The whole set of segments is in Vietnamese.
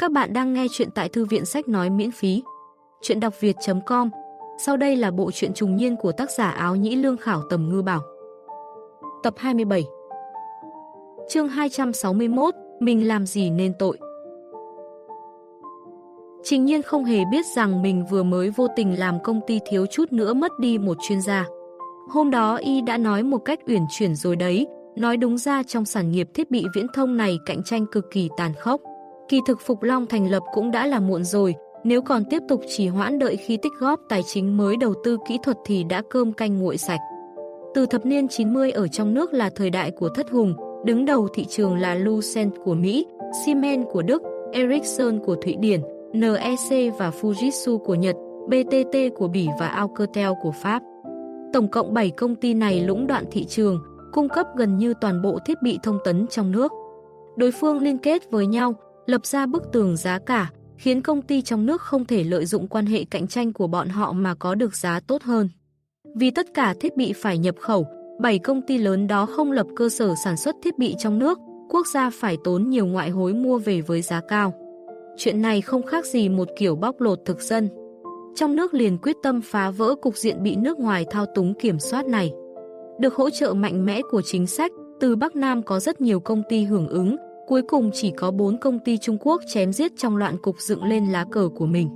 Các bạn đang nghe chuyện tại thư viện sách nói miễn phí. Chuyện đọc việt.com Sau đây là bộ truyện trùng niên của tác giả áo nhĩ lương khảo tầm ngư bảo. Tập 27 Chương 261 Mình làm gì nên tội Trình nhiên không hề biết rằng mình vừa mới vô tình làm công ty thiếu chút nữa mất đi một chuyên gia. Hôm đó y đã nói một cách uyển chuyển rồi đấy, nói đúng ra trong sản nghiệp thiết bị viễn thông này cạnh tranh cực kỳ tàn khốc. Kỳ thực Phục Long thành lập cũng đã là muộn rồi, nếu còn tiếp tục trì hoãn đợi khi tích góp tài chính mới đầu tư kỹ thuật thì đã cơm canh nguội sạch. Từ thập niên 90 ở trong nước là thời đại của thất hùng, đứng đầu thị trường là Lucent của Mỹ, Siemens của Đức, Ericsson của Thụy Điển, NEC và Fujitsu của Nhật, BTT của Bỉ và Alcatel của Pháp. Tổng cộng 7 công ty này lũng đoạn thị trường, cung cấp gần như toàn bộ thiết bị thông tấn trong nước. Đối phương liên kết với nhau, lập ra bức tường giá cả, khiến công ty trong nước không thể lợi dụng quan hệ cạnh tranh của bọn họ mà có được giá tốt hơn. Vì tất cả thiết bị phải nhập khẩu, 7 công ty lớn đó không lập cơ sở sản xuất thiết bị trong nước, quốc gia phải tốn nhiều ngoại hối mua về với giá cao. Chuyện này không khác gì một kiểu bóc lột thực dân. Trong nước liền quyết tâm phá vỡ cục diện bị nước ngoài thao túng kiểm soát này. Được hỗ trợ mạnh mẽ của chính sách, từ Bắc Nam có rất nhiều công ty hưởng ứng, Cuối cùng chỉ có 4 công ty Trung Quốc chém giết trong loạn cục dựng lên lá cờ của mình.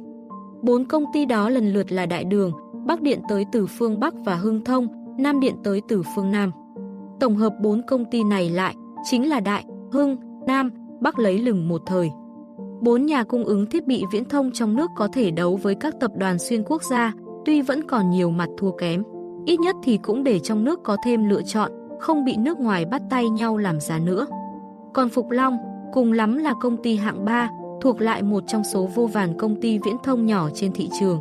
Bốn công ty đó lần lượt là Đại Đường, Bắc Điện tới từ phương Bắc và Hưng Thông, Nam Điện tới từ phương Nam. Tổng hợp bốn công ty này lại chính là Đại, Hưng, Nam, Bắc lấy lừng một thời. Bốn nhà cung ứng thiết bị viễn thông trong nước có thể đấu với các tập đoàn xuyên quốc gia, tuy vẫn còn nhiều mặt thua kém. Ít nhất thì cũng để trong nước có thêm lựa chọn, không bị nước ngoài bắt tay nhau làm giá nữa. Còn Phục Long, cùng lắm là công ty hạng 3, thuộc lại một trong số vô vàn công ty viễn thông nhỏ trên thị trường.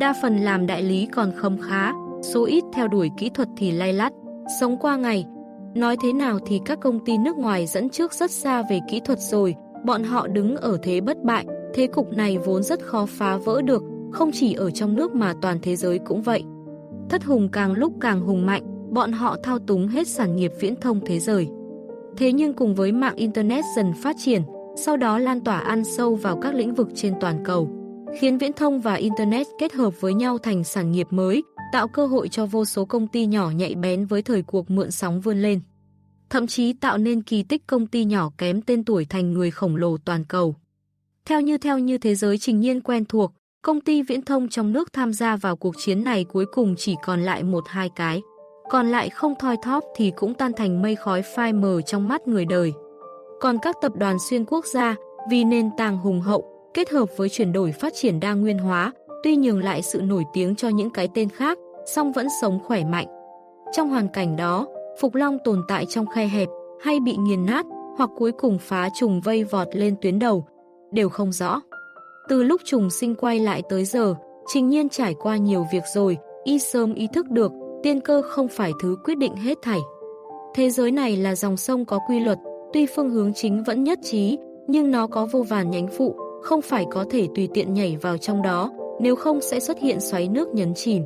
Đa phần làm đại lý còn khâm khá, số ít theo đuổi kỹ thuật thì lay lắt, sống qua ngày. Nói thế nào thì các công ty nước ngoài dẫn trước rất xa về kỹ thuật rồi, bọn họ đứng ở thế bất bại, thế cục này vốn rất khó phá vỡ được, không chỉ ở trong nước mà toàn thế giới cũng vậy. Thất hùng càng lúc càng hùng mạnh, bọn họ thao túng hết sản nghiệp viễn thông thế giới. Thế nhưng cùng với mạng Internet dần phát triển, sau đó lan tỏa ăn sâu vào các lĩnh vực trên toàn cầu, khiến viễn thông và Internet kết hợp với nhau thành sản nghiệp mới, tạo cơ hội cho vô số công ty nhỏ nhạy bén với thời cuộc mượn sóng vươn lên. Thậm chí tạo nên kỳ tích công ty nhỏ kém tên tuổi thành người khổng lồ toàn cầu. Theo như theo như thế giới trình nhiên quen thuộc, công ty viễn thông trong nước tham gia vào cuộc chiến này cuối cùng chỉ còn lại một hai cái còn lại không thoi thóp thì cũng tan thành mây khói phai mờ trong mắt người đời. Còn các tập đoàn xuyên quốc gia, vì nền tảng hùng hậu, kết hợp với chuyển đổi phát triển đa nguyên hóa, tuy nhường lại sự nổi tiếng cho những cái tên khác, song vẫn sống khỏe mạnh. Trong hoàn cảnh đó, Phục Long tồn tại trong khe hẹp, hay bị nghiền nát, hoặc cuối cùng phá trùng vây vọt lên tuyến đầu, đều không rõ. Từ lúc trùng sinh quay lại tới giờ, Trình Nhiên trải qua nhiều việc rồi, y sớm ý thức được tiên cơ không phải thứ quyết định hết thảy. Thế giới này là dòng sông có quy luật, tuy phương hướng chính vẫn nhất trí, nhưng nó có vô vàn nhánh phụ, không phải có thể tùy tiện nhảy vào trong đó, nếu không sẽ xuất hiện xoáy nước nhấn chìm.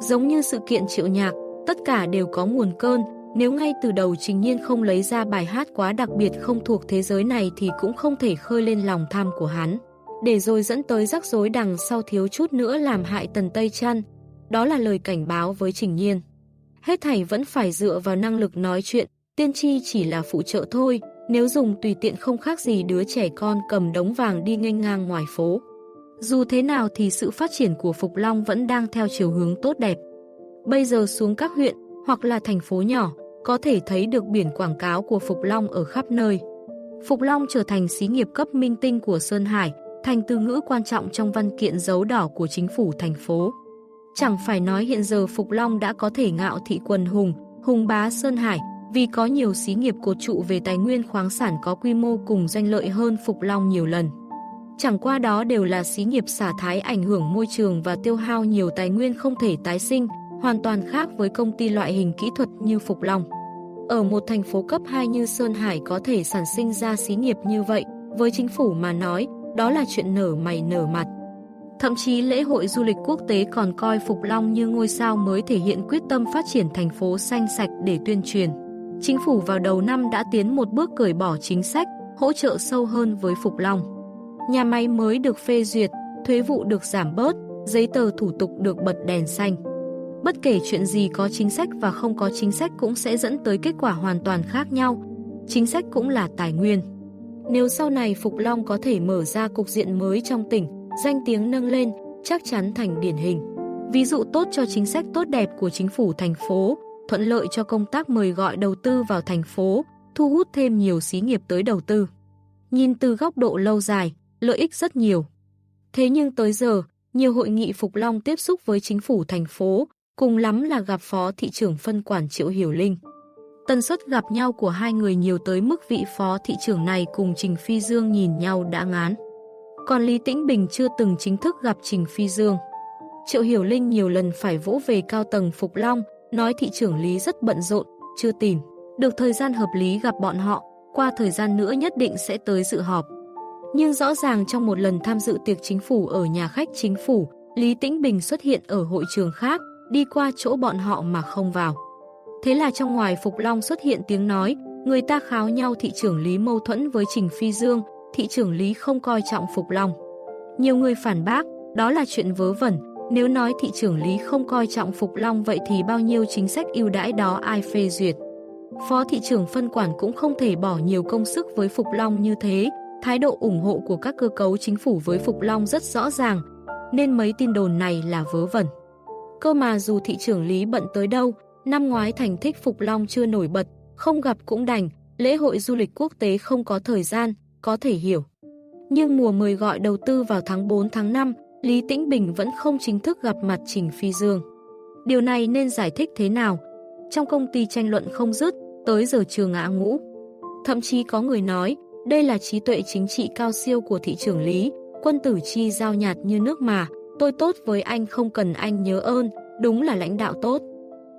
Giống như sự kiện triệu nhạc, tất cả đều có nguồn cơn, nếu ngay từ đầu trình nhiên không lấy ra bài hát quá đặc biệt không thuộc thế giới này thì cũng không thể khơi lên lòng tham của hắn. Để rồi dẫn tới rắc rối đằng sau thiếu chút nữa làm hại tần Tây Trăn, đó là lời cảnh báo với Trình Nhiên. Hết thảy vẫn phải dựa vào năng lực nói chuyện, tiên tri chỉ là phụ trợ thôi, nếu dùng tùy tiện không khác gì đứa trẻ con cầm đống vàng đi nghênh ngang ngoài phố. Dù thế nào thì sự phát triển của Phục Long vẫn đang theo chiều hướng tốt đẹp. Bây giờ xuống các huyện hoặc là thành phố nhỏ, có thể thấy được biển quảng cáo của Phục Long ở khắp nơi. Phục Long trở thành xí nghiệp cấp minh tinh của Sơn Hải, thành từ ngữ quan trọng trong văn kiện dấu đỏ của chính phủ thành phố. Chẳng phải nói hiện giờ Phục Long đã có thể ngạo thị quần hùng, hùng bá Sơn Hải, vì có nhiều xí nghiệp cột trụ về tài nguyên khoáng sản có quy mô cùng danh lợi hơn Phục Long nhiều lần. Chẳng qua đó đều là xí nghiệp xả thái ảnh hưởng môi trường và tiêu hao nhiều tài nguyên không thể tái sinh, hoàn toàn khác với công ty loại hình kỹ thuật như Phục Long. Ở một thành phố cấp 2 như Sơn Hải có thể sản sinh ra xí nghiệp như vậy, với chính phủ mà nói, đó là chuyện nở mày nở mặt. Thậm chí lễ hội du lịch quốc tế còn coi Phục Long như ngôi sao mới thể hiện quyết tâm phát triển thành phố xanh sạch để tuyên truyền. Chính phủ vào đầu năm đã tiến một bước cởi bỏ chính sách, hỗ trợ sâu hơn với Phục Long. Nhà máy mới được phê duyệt, thuế vụ được giảm bớt, giấy tờ thủ tục được bật đèn xanh. Bất kể chuyện gì có chính sách và không có chính sách cũng sẽ dẫn tới kết quả hoàn toàn khác nhau. Chính sách cũng là tài nguyên. Nếu sau này Phục Long có thể mở ra cục diện mới trong tỉnh, danh tiếng nâng lên, chắc chắn thành điển hình. Ví dụ tốt cho chính sách tốt đẹp của chính phủ thành phố, thuận lợi cho công tác mời gọi đầu tư vào thành phố, thu hút thêm nhiều xí nghiệp tới đầu tư. Nhìn từ góc độ lâu dài, lợi ích rất nhiều. Thế nhưng tới giờ, nhiều hội nghị Phục Long tiếp xúc với chính phủ thành phố, cùng lắm là gặp phó thị trưởng phân quản Triệu Hiểu Linh. Tần suất gặp nhau của hai người nhiều tới mức vị phó thị trưởng này cùng Trình Phi Dương nhìn nhau đã ngán. Còn Lý Tĩnh Bình chưa từng chính thức gặp Trình Phi Dương. Triệu Hiểu Linh nhiều lần phải vỗ về cao tầng Phục Long, nói thị trưởng Lý rất bận rộn, chưa tìm. Được thời gian hợp lý gặp bọn họ, qua thời gian nữa nhất định sẽ tới dự họp. Nhưng rõ ràng trong một lần tham dự tiệc chính phủ ở nhà khách chính phủ, Lý Tĩnh Bình xuất hiện ở hội trường khác, đi qua chỗ bọn họ mà không vào. Thế là trong ngoài Phục Long xuất hiện tiếng nói, người ta kháo nhau thị trưởng Lý mâu thuẫn với Trình Phi Dương, thị trưởng Lý không coi trọng Phục Long. Nhiều người phản bác, đó là chuyện vớ vẩn, nếu nói thị trưởng Lý không coi trọng Phục Long vậy thì bao nhiêu chính sách ưu đãi đó ai phê duyệt. Phó thị trưởng phân quản cũng không thể bỏ nhiều công sức với Phục Long như thế, thái độ ủng hộ của các cơ cấu chính phủ với Phục Long rất rõ ràng, nên mấy tin đồn này là vớ vẩn. Cơ mà dù thị trưởng Lý bận tới đâu, năm ngoái thành thích Phục Long chưa nổi bật, không gặp cũng đành, lễ hội du lịch quốc tế không có thời gian, có thể hiểu. Nhưng mùa mời gọi đầu tư vào tháng 4 tháng 5, Lý Tĩnh Bình vẫn không chính thức gặp mặt Trình Phi Dương. Điều này nên giải thích thế nào? Trong công ty tranh luận không dứt, tới giờ trường ngã ngũ. Thậm chí có người nói, đây là trí tuệ chính trị cao siêu của thị trưởng Lý, quân tử chi giao nhạt như nước mà, tôi tốt với anh không cần anh nhớ ơn, đúng là lãnh đạo tốt.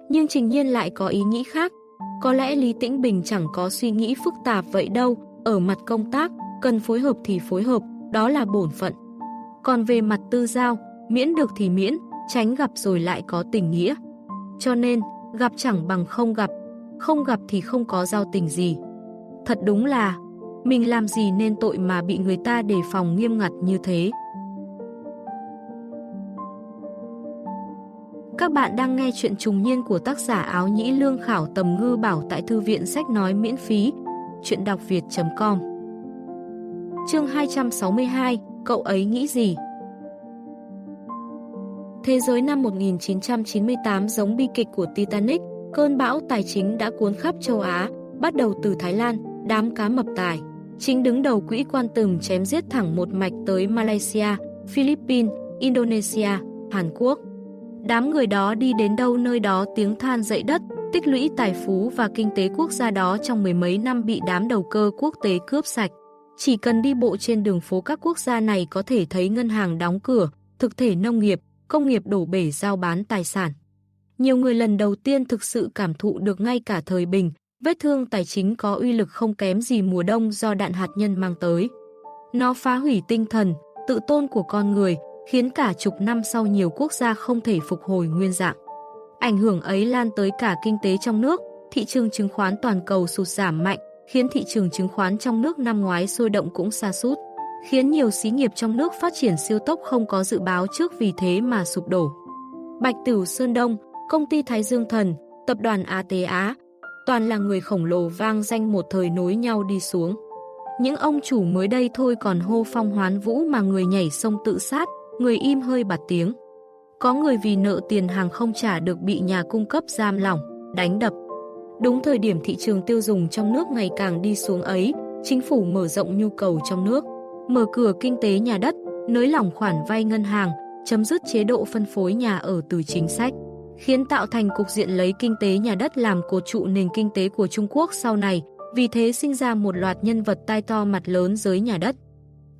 Nhưng Trình Nhiên lại có ý nghĩ khác, có lẽ Lý Tĩnh Bình chẳng có suy nghĩ phức tạp vậy đâu, ở mặt công tác, cần phối hợp thì phối hợp, đó là bổn phận. Còn về mặt tư giao, miễn được thì miễn, tránh gặp rồi lại có tình nghĩa. Cho nên, gặp chẳng bằng không gặp, không gặp thì không có giao tình gì. Thật đúng là, mình làm gì nên tội mà bị người ta đề phòng nghiêm ngặt như thế. Các bạn đang nghe chuyện trùng niên của tác giả áo nhĩ lương khảo tầm ngư bảo tại thư viện sách nói miễn phí. Chuyện đọc việt.com Chương 262 Cậu ấy nghĩ gì? Thế giới năm 1998 giống bi kịch của Titanic, cơn bão tài chính đã cuốn khắp châu Á, bắt đầu từ Thái Lan, đám cá mập tài. Chính đứng đầu quỹ quan tường chém giết thẳng một mạch tới Malaysia, Philippines, Indonesia, Hàn Quốc. Đám người đó đi đến đâu nơi đó tiếng than dậy đất, tích lũy tài phú và kinh tế quốc gia đó trong mười mấy năm bị đám đầu cơ quốc tế cướp sạch. Chỉ cần đi bộ trên đường phố các quốc gia này có thể thấy ngân hàng đóng cửa, thực thể nông nghiệp, công nghiệp đổ bể giao bán tài sản. Nhiều người lần đầu tiên thực sự cảm thụ được ngay cả thời bình, vết thương tài chính có uy lực không kém gì mùa đông do đạn hạt nhân mang tới. Nó phá hủy tinh thần, tự tôn của con người, khiến cả chục năm sau nhiều quốc gia không thể phục hồi nguyên dạng. Ảnh hưởng ấy lan tới cả kinh tế trong nước, thị trường chứng khoán toàn cầu sụt giảm mạnh, khiến thị trường chứng khoán trong nước năm ngoái sôi động cũng xa sút khiến nhiều xí nghiệp trong nước phát triển siêu tốc không có dự báo trước vì thế mà sụp đổ. Bạch Tửu Sơn Đông, công ty Thái Dương Thần, tập đoàn AT Á, toàn là người khổng lồ vang danh một thời nối nhau đi xuống. Những ông chủ mới đây thôi còn hô phong hoán vũ mà người nhảy sông tự sát, người im hơi bạt tiếng. Có người vì nợ tiền hàng không trả được bị nhà cung cấp giam lỏng, đánh đập. Đúng thời điểm thị trường tiêu dùng trong nước ngày càng đi xuống ấy, chính phủ mở rộng nhu cầu trong nước, mở cửa kinh tế nhà đất, nới lỏng khoản vay ngân hàng, chấm dứt chế độ phân phối nhà ở từ chính sách, khiến tạo thành cục diện lấy kinh tế nhà đất làm cột trụ nền kinh tế của Trung Quốc sau này, vì thế sinh ra một loạt nhân vật tai to mặt lớn giới nhà đất.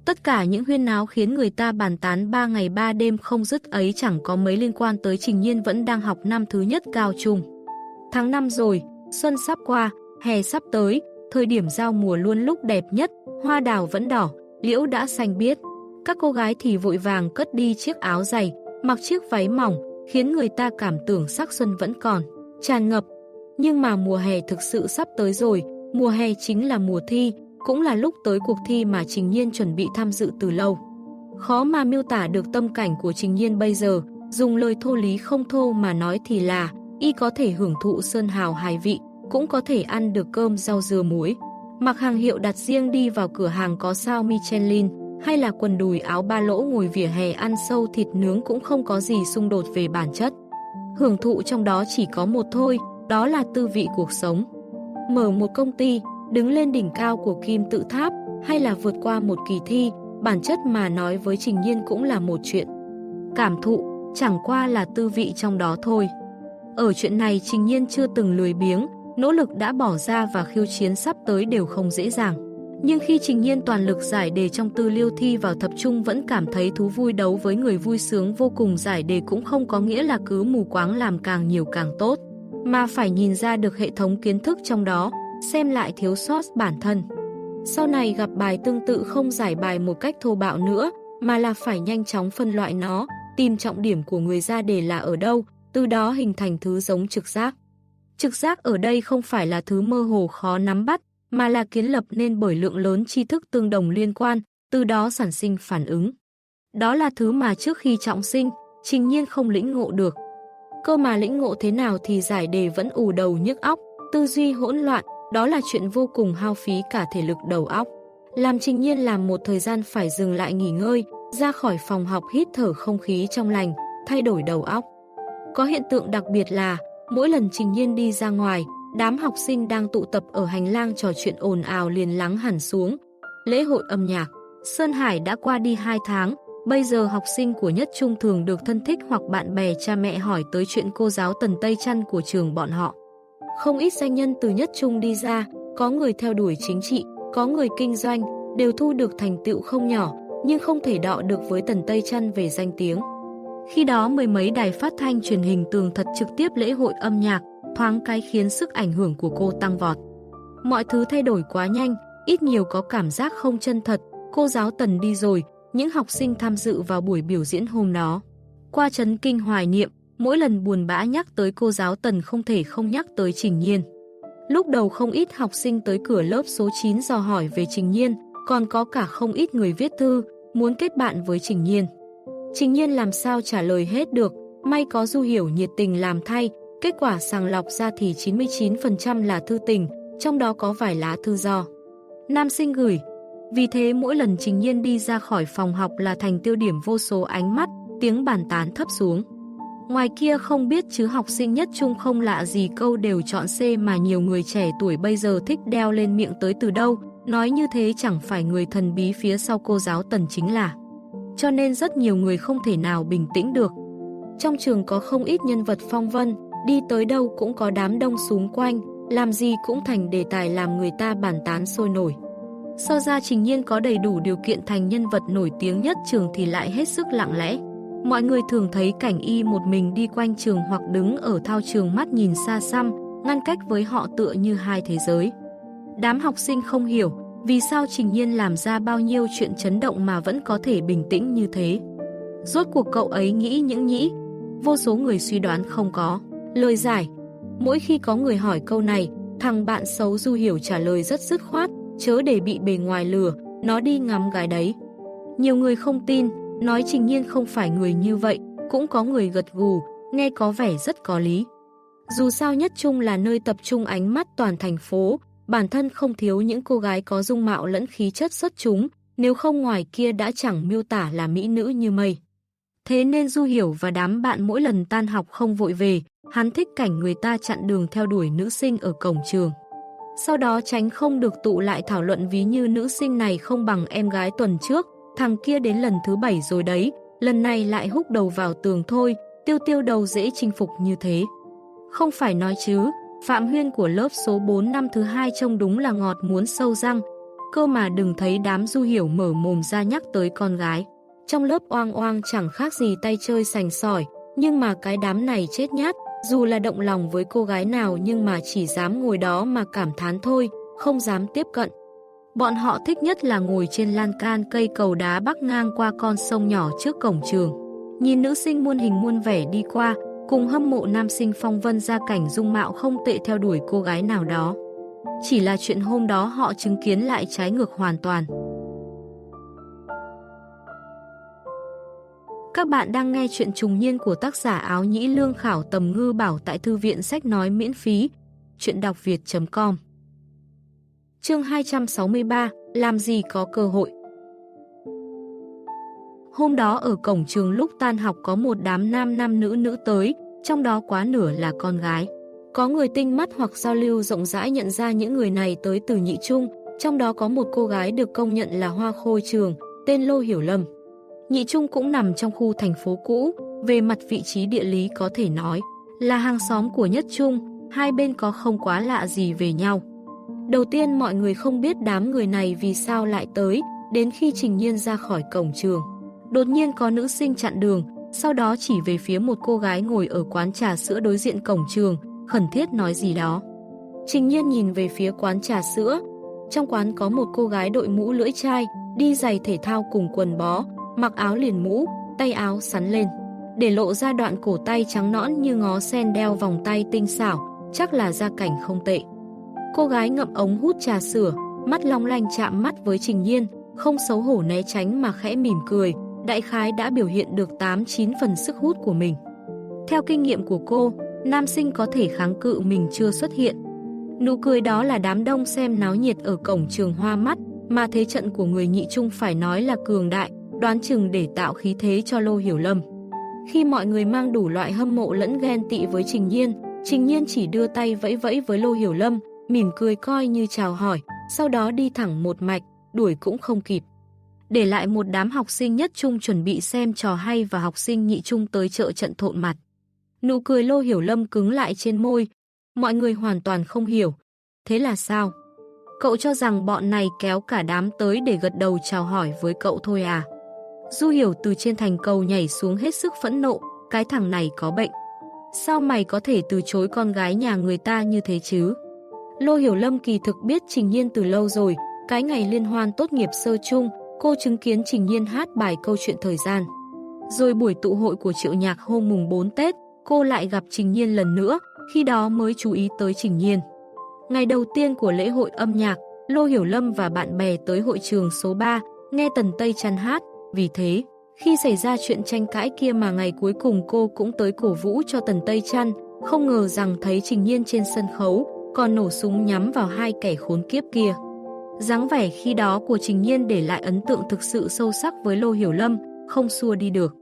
Tất cả những huyên náo khiến người ta bàn tán 3 ngày 3 đêm không dứt ấy chẳng có mấy liên quan tới Trình Nhiên vẫn đang học năm thứ nhất cao trung. Tháng 5 rồi, xuân sắp qua, hè sắp tới, thời điểm giao mùa luôn lúc đẹp nhất, hoa đào vẫn đỏ, liễu đã xanh biếc. Các cô gái thì vội vàng cất đi chiếc áo dày, mặc chiếc váy mỏng, khiến người ta cảm tưởng sắc xuân vẫn còn, tràn ngập. Nhưng mà mùa hè thực sự sắp tới rồi, mùa hè chính là mùa thi, cũng là lúc tới cuộc thi mà Trình Nhiên chuẩn bị tham dự từ lâu. Khó mà miêu tả được tâm cảnh của Trình Nhiên bây giờ, dùng lời thô lý không thô mà nói thì là y có thể hưởng thụ sơn hào hài vị, cũng có thể ăn được cơm rau dưa muối. Mặc hàng hiệu đặt riêng đi vào cửa hàng có sao Michelin, hay là quần đùi áo ba lỗ ngồi vỉa hè ăn sâu thịt nướng cũng không có gì xung đột về bản chất. Hưởng thụ trong đó chỉ có một thôi, đó là tư vị cuộc sống. Mở một công ty, đứng lên đỉnh cao của kim tự tháp, hay là vượt qua một kỳ thi, bản chất mà nói với Trình Nhiên cũng là một chuyện. Cảm thụ, chẳng qua là tư vị trong đó thôi. Ở chuyện này Trình Nhiên chưa từng lười biếng, nỗ lực đã bỏ ra và khiêu chiến sắp tới đều không dễ dàng. Nhưng khi Trình Nhiên toàn lực giải đề trong tư liêu thi vào tập trung vẫn cảm thấy thú vui đấu với người vui sướng vô cùng giải đề cũng không có nghĩa là cứ mù quáng làm càng nhiều càng tốt, mà phải nhìn ra được hệ thống kiến thức trong đó, xem lại thiếu sót bản thân. Sau này gặp bài tương tự không giải bài một cách thô bạo nữa, mà là phải nhanh chóng phân loại nó, tìm trọng điểm của người ra đề là ở đâu, từ đó hình thành thứ giống trực giác. Trực giác ở đây không phải là thứ mơ hồ khó nắm bắt, mà là kiến lập nên bởi lượng lớn tri thức tương đồng liên quan, từ đó sản sinh phản ứng. Đó là thứ mà trước khi trọng sinh, trình nhiên không lĩnh ngộ được. Cơ mà lĩnh ngộ thế nào thì giải đề vẫn ù đầu nhức óc, tư duy hỗn loạn, đó là chuyện vô cùng hao phí cả thể lực đầu óc. Làm trình nhiên làm một thời gian phải dừng lại nghỉ ngơi, ra khỏi phòng học hít thở không khí trong lành, thay đổi đầu óc. Có hiện tượng đặc biệt là, mỗi lần trình nhiên đi ra ngoài, đám học sinh đang tụ tập ở hành lang trò chuyện ồn ào liền lắng hẳn xuống. Lễ hội âm nhạc, Sơn Hải đã qua đi 2 tháng, bây giờ học sinh của nhất trung thường được thân thích hoặc bạn bè cha mẹ hỏi tới chuyện cô giáo Tần Tây Trăn của trường bọn họ. Không ít doanh nhân từ nhất trung đi ra, có người theo đuổi chính trị, có người kinh doanh, đều thu được thành tựu không nhỏ, nhưng không thể đọ được với Tần Tây Trăn về danh tiếng. Khi đó mười mấy đài phát thanh truyền hình tường thật trực tiếp lễ hội âm nhạc, thoáng cái khiến sức ảnh hưởng của cô tăng vọt. Mọi thứ thay đổi quá nhanh, ít nhiều có cảm giác không chân thật, cô giáo Tần đi rồi, những học sinh tham dự vào buổi biểu diễn hôm đó. Qua chấn kinh hoài niệm, mỗi lần buồn bã nhắc tới cô giáo Tần không thể không nhắc tới Trình Nhiên. Lúc đầu không ít học sinh tới cửa lớp số 9 dò hỏi về Trình Nhiên, còn có cả không ít người viết thư, muốn kết bạn với Trình Nhiên. Trình Nhiên làm sao trả lời hết được, may có Du Hiểu nhiệt tình làm thay, kết quả sàng lọc ra thì 99% là thư tình, trong đó có vài lá thư do. Nam sinh gửi, vì thế mỗi lần Trình Nhiên đi ra khỏi phòng học là thành tiêu điểm vô số ánh mắt, tiếng bàn tán thấp xuống. Ngoài kia không biết chứ học sinh nhất trung không lạ gì câu đều chọn C mà nhiều người trẻ tuổi bây giờ thích đeo lên miệng tới từ đâu, nói như thế chẳng phải người thần bí phía sau cô giáo tần chính là. Cho nên rất nhiều người không thể nào bình tĩnh được. Trong trường có không ít nhân vật phong vân, đi tới đâu cũng có đám đông xung quanh, làm gì cũng thành đề tài làm người ta bàn tán sôi nổi. So ra trình nhiên có đầy đủ điều kiện thành nhân vật nổi tiếng nhất trường thì lại hết sức lặng lẽ. Mọi người thường thấy cảnh y một mình đi quanh trường hoặc đứng ở thao trường mắt nhìn xa xăm, ngăn cách với họ tựa như hai thế giới. Đám học sinh không hiểu vì sao Trình Nhiên làm ra bao nhiêu chuyện chấn động mà vẫn có thể bình tĩnh như thế. Rốt cuộc cậu ấy nghĩ những nghĩ, vô số người suy đoán không có. Lời giải, mỗi khi có người hỏi câu này, thằng bạn xấu Du Hiểu trả lời rất dứt khoát, chớ để bị bề ngoài lừa, nó đi ngắm gái đấy. Nhiều người không tin, nói Trình Nhiên không phải người như vậy, cũng có người gật gù, nghe có vẻ rất có lý. Dù sao nhất trung là nơi tập trung ánh mắt toàn thành phố, bản thân không thiếu những cô gái có dung mạo lẫn khí chất xuất chúng, nếu không ngoài kia đã chẳng miêu tả là mỹ nữ như mây. Thế nên Du Hiểu và đám bạn mỗi lần tan học không vội về, hắn thích cảnh người ta chặn đường theo đuổi nữ sinh ở cổng trường. Sau đó tránh không được tụ lại thảo luận ví như nữ sinh này không bằng em gái tuần trước, thằng kia đến lần thứ bảy rồi đấy, lần này lại húc đầu vào tường thôi, tiêu tiêu đầu dễ chinh phục như thế. Không phải nói chứ, Phạm Huyên của lớp số 4 năm thứ hai trông đúng là ngọt muốn sâu răng, cơ mà đừng thấy đám du hiểu mở mồm ra nhắc tới con gái. Trong lớp oang oang chẳng khác gì tay chơi sành sỏi, nhưng mà cái đám này chết nhát, dù là động lòng với cô gái nào nhưng mà chỉ dám ngồi đó mà cảm thán thôi, không dám tiếp cận. Bọn họ thích nhất là ngồi trên lan can cây cầu đá bắc ngang qua con sông nhỏ trước cổng trường. Nhìn nữ sinh muôn hình muôn vẻ đi qua, cùng hâm mộ nam sinh phong vân ra cảnh dung mạo không tệ theo đuổi cô gái nào đó. Chỉ là chuyện hôm đó họ chứng kiến lại trái ngược hoàn toàn. Các bạn đang nghe chuyện trùng niên của tác giả áo nhĩ lương khảo tầm ngư bảo tại thư viện sách nói miễn phí. Chuyện đọc việt.com Chương 263 Làm gì có cơ hội Hôm đó ở cổng trường lúc tan học có một đám nam nam nữ nữ tới, trong đó quá nửa là con gái. Có người tinh mắt hoặc giao lưu rộng rãi nhận ra những người này tới từ nhị trung, trong đó có một cô gái được công nhận là hoa khôi trường, tên Lô Hiểu Lâm. Nhị trung cũng nằm trong khu thành phố cũ, về mặt vị trí địa lý có thể nói là hàng xóm của nhất trung, hai bên có không quá lạ gì về nhau. Đầu tiên mọi người không biết đám người này vì sao lại tới, đến khi Trình Nhiên ra khỏi cổng trường. Đột nhiên có nữ sinh chặn đường, sau đó chỉ về phía một cô gái ngồi ở quán trà sữa đối diện cổng trường, khẩn thiết nói gì đó. Trình nhiên nhìn về phía quán trà sữa. Trong quán có một cô gái đội mũ lưỡi chai, đi giày thể thao cùng quần bó, mặc áo liền mũ, tay áo sắn lên. Để lộ ra đoạn cổ tay trắng nõn như ngó sen đeo vòng tay tinh xảo, chắc là gia cảnh không tệ. Cô gái ngậm ống hút trà sữa, mắt long lanh chạm mắt với Trình Nhiên, không xấu hổ né tránh mà khẽ mỉm cười, đại khái đã biểu hiện được 8-9 phần sức hút của mình. Theo kinh nghiệm của cô, nam sinh có thể kháng cự mình chưa xuất hiện. Nụ cười đó là đám đông xem náo nhiệt ở cổng trường hoa mắt, mà thế trận của người nhị trung phải nói là cường đại, đoán chừng để tạo khí thế cho Lô Hiểu Lâm. Khi mọi người mang đủ loại hâm mộ lẫn ghen tị với Trình Nhiên, Trình Nhiên chỉ đưa tay vẫy vẫy với Lô Hiểu Lâm, mỉm cười coi như chào hỏi, sau đó đi thẳng một mạch, đuổi cũng không kịp để lại một đám học sinh nhất trung chuẩn bị xem trò hay và học sinh nhị trung tới chợ trận thộn mặt. Nụ cười Lô Hiểu Lâm cứng lại trên môi, mọi người hoàn toàn không hiểu. Thế là sao? Cậu cho rằng bọn này kéo cả đám tới để gật đầu chào hỏi với cậu thôi à? Du Hiểu từ trên thành cầu nhảy xuống hết sức phẫn nộ, cái thằng này có bệnh. Sao mày có thể từ chối con gái nhà người ta như thế chứ? Lô Hiểu Lâm kỳ thực biết Trình Nhiên từ lâu rồi, cái ngày liên hoan tốt nghiệp sơ chung, cô chứng kiến Trình Nhiên hát bài câu chuyện thời gian. Rồi buổi tụ hội của triệu nhạc hôm mùng 4 Tết, cô lại gặp Trình Nhiên lần nữa, khi đó mới chú ý tới Trình Nhiên. Ngày đầu tiên của lễ hội âm nhạc, Lô Hiểu Lâm và bạn bè tới hội trường số 3, nghe Tần Tây chăn hát, vì thế, khi xảy ra chuyện tranh cãi kia mà ngày cuối cùng cô cũng tới cổ vũ cho Tần Tây chăn, không ngờ rằng thấy Trình Nhiên trên sân khấu, còn nổ súng nhắm vào hai kẻ khốn kiếp kia dáng vẻ khi đó của Trình Nhiên để lại ấn tượng thực sự sâu sắc với Lô Hiểu Lâm, không xua đi được.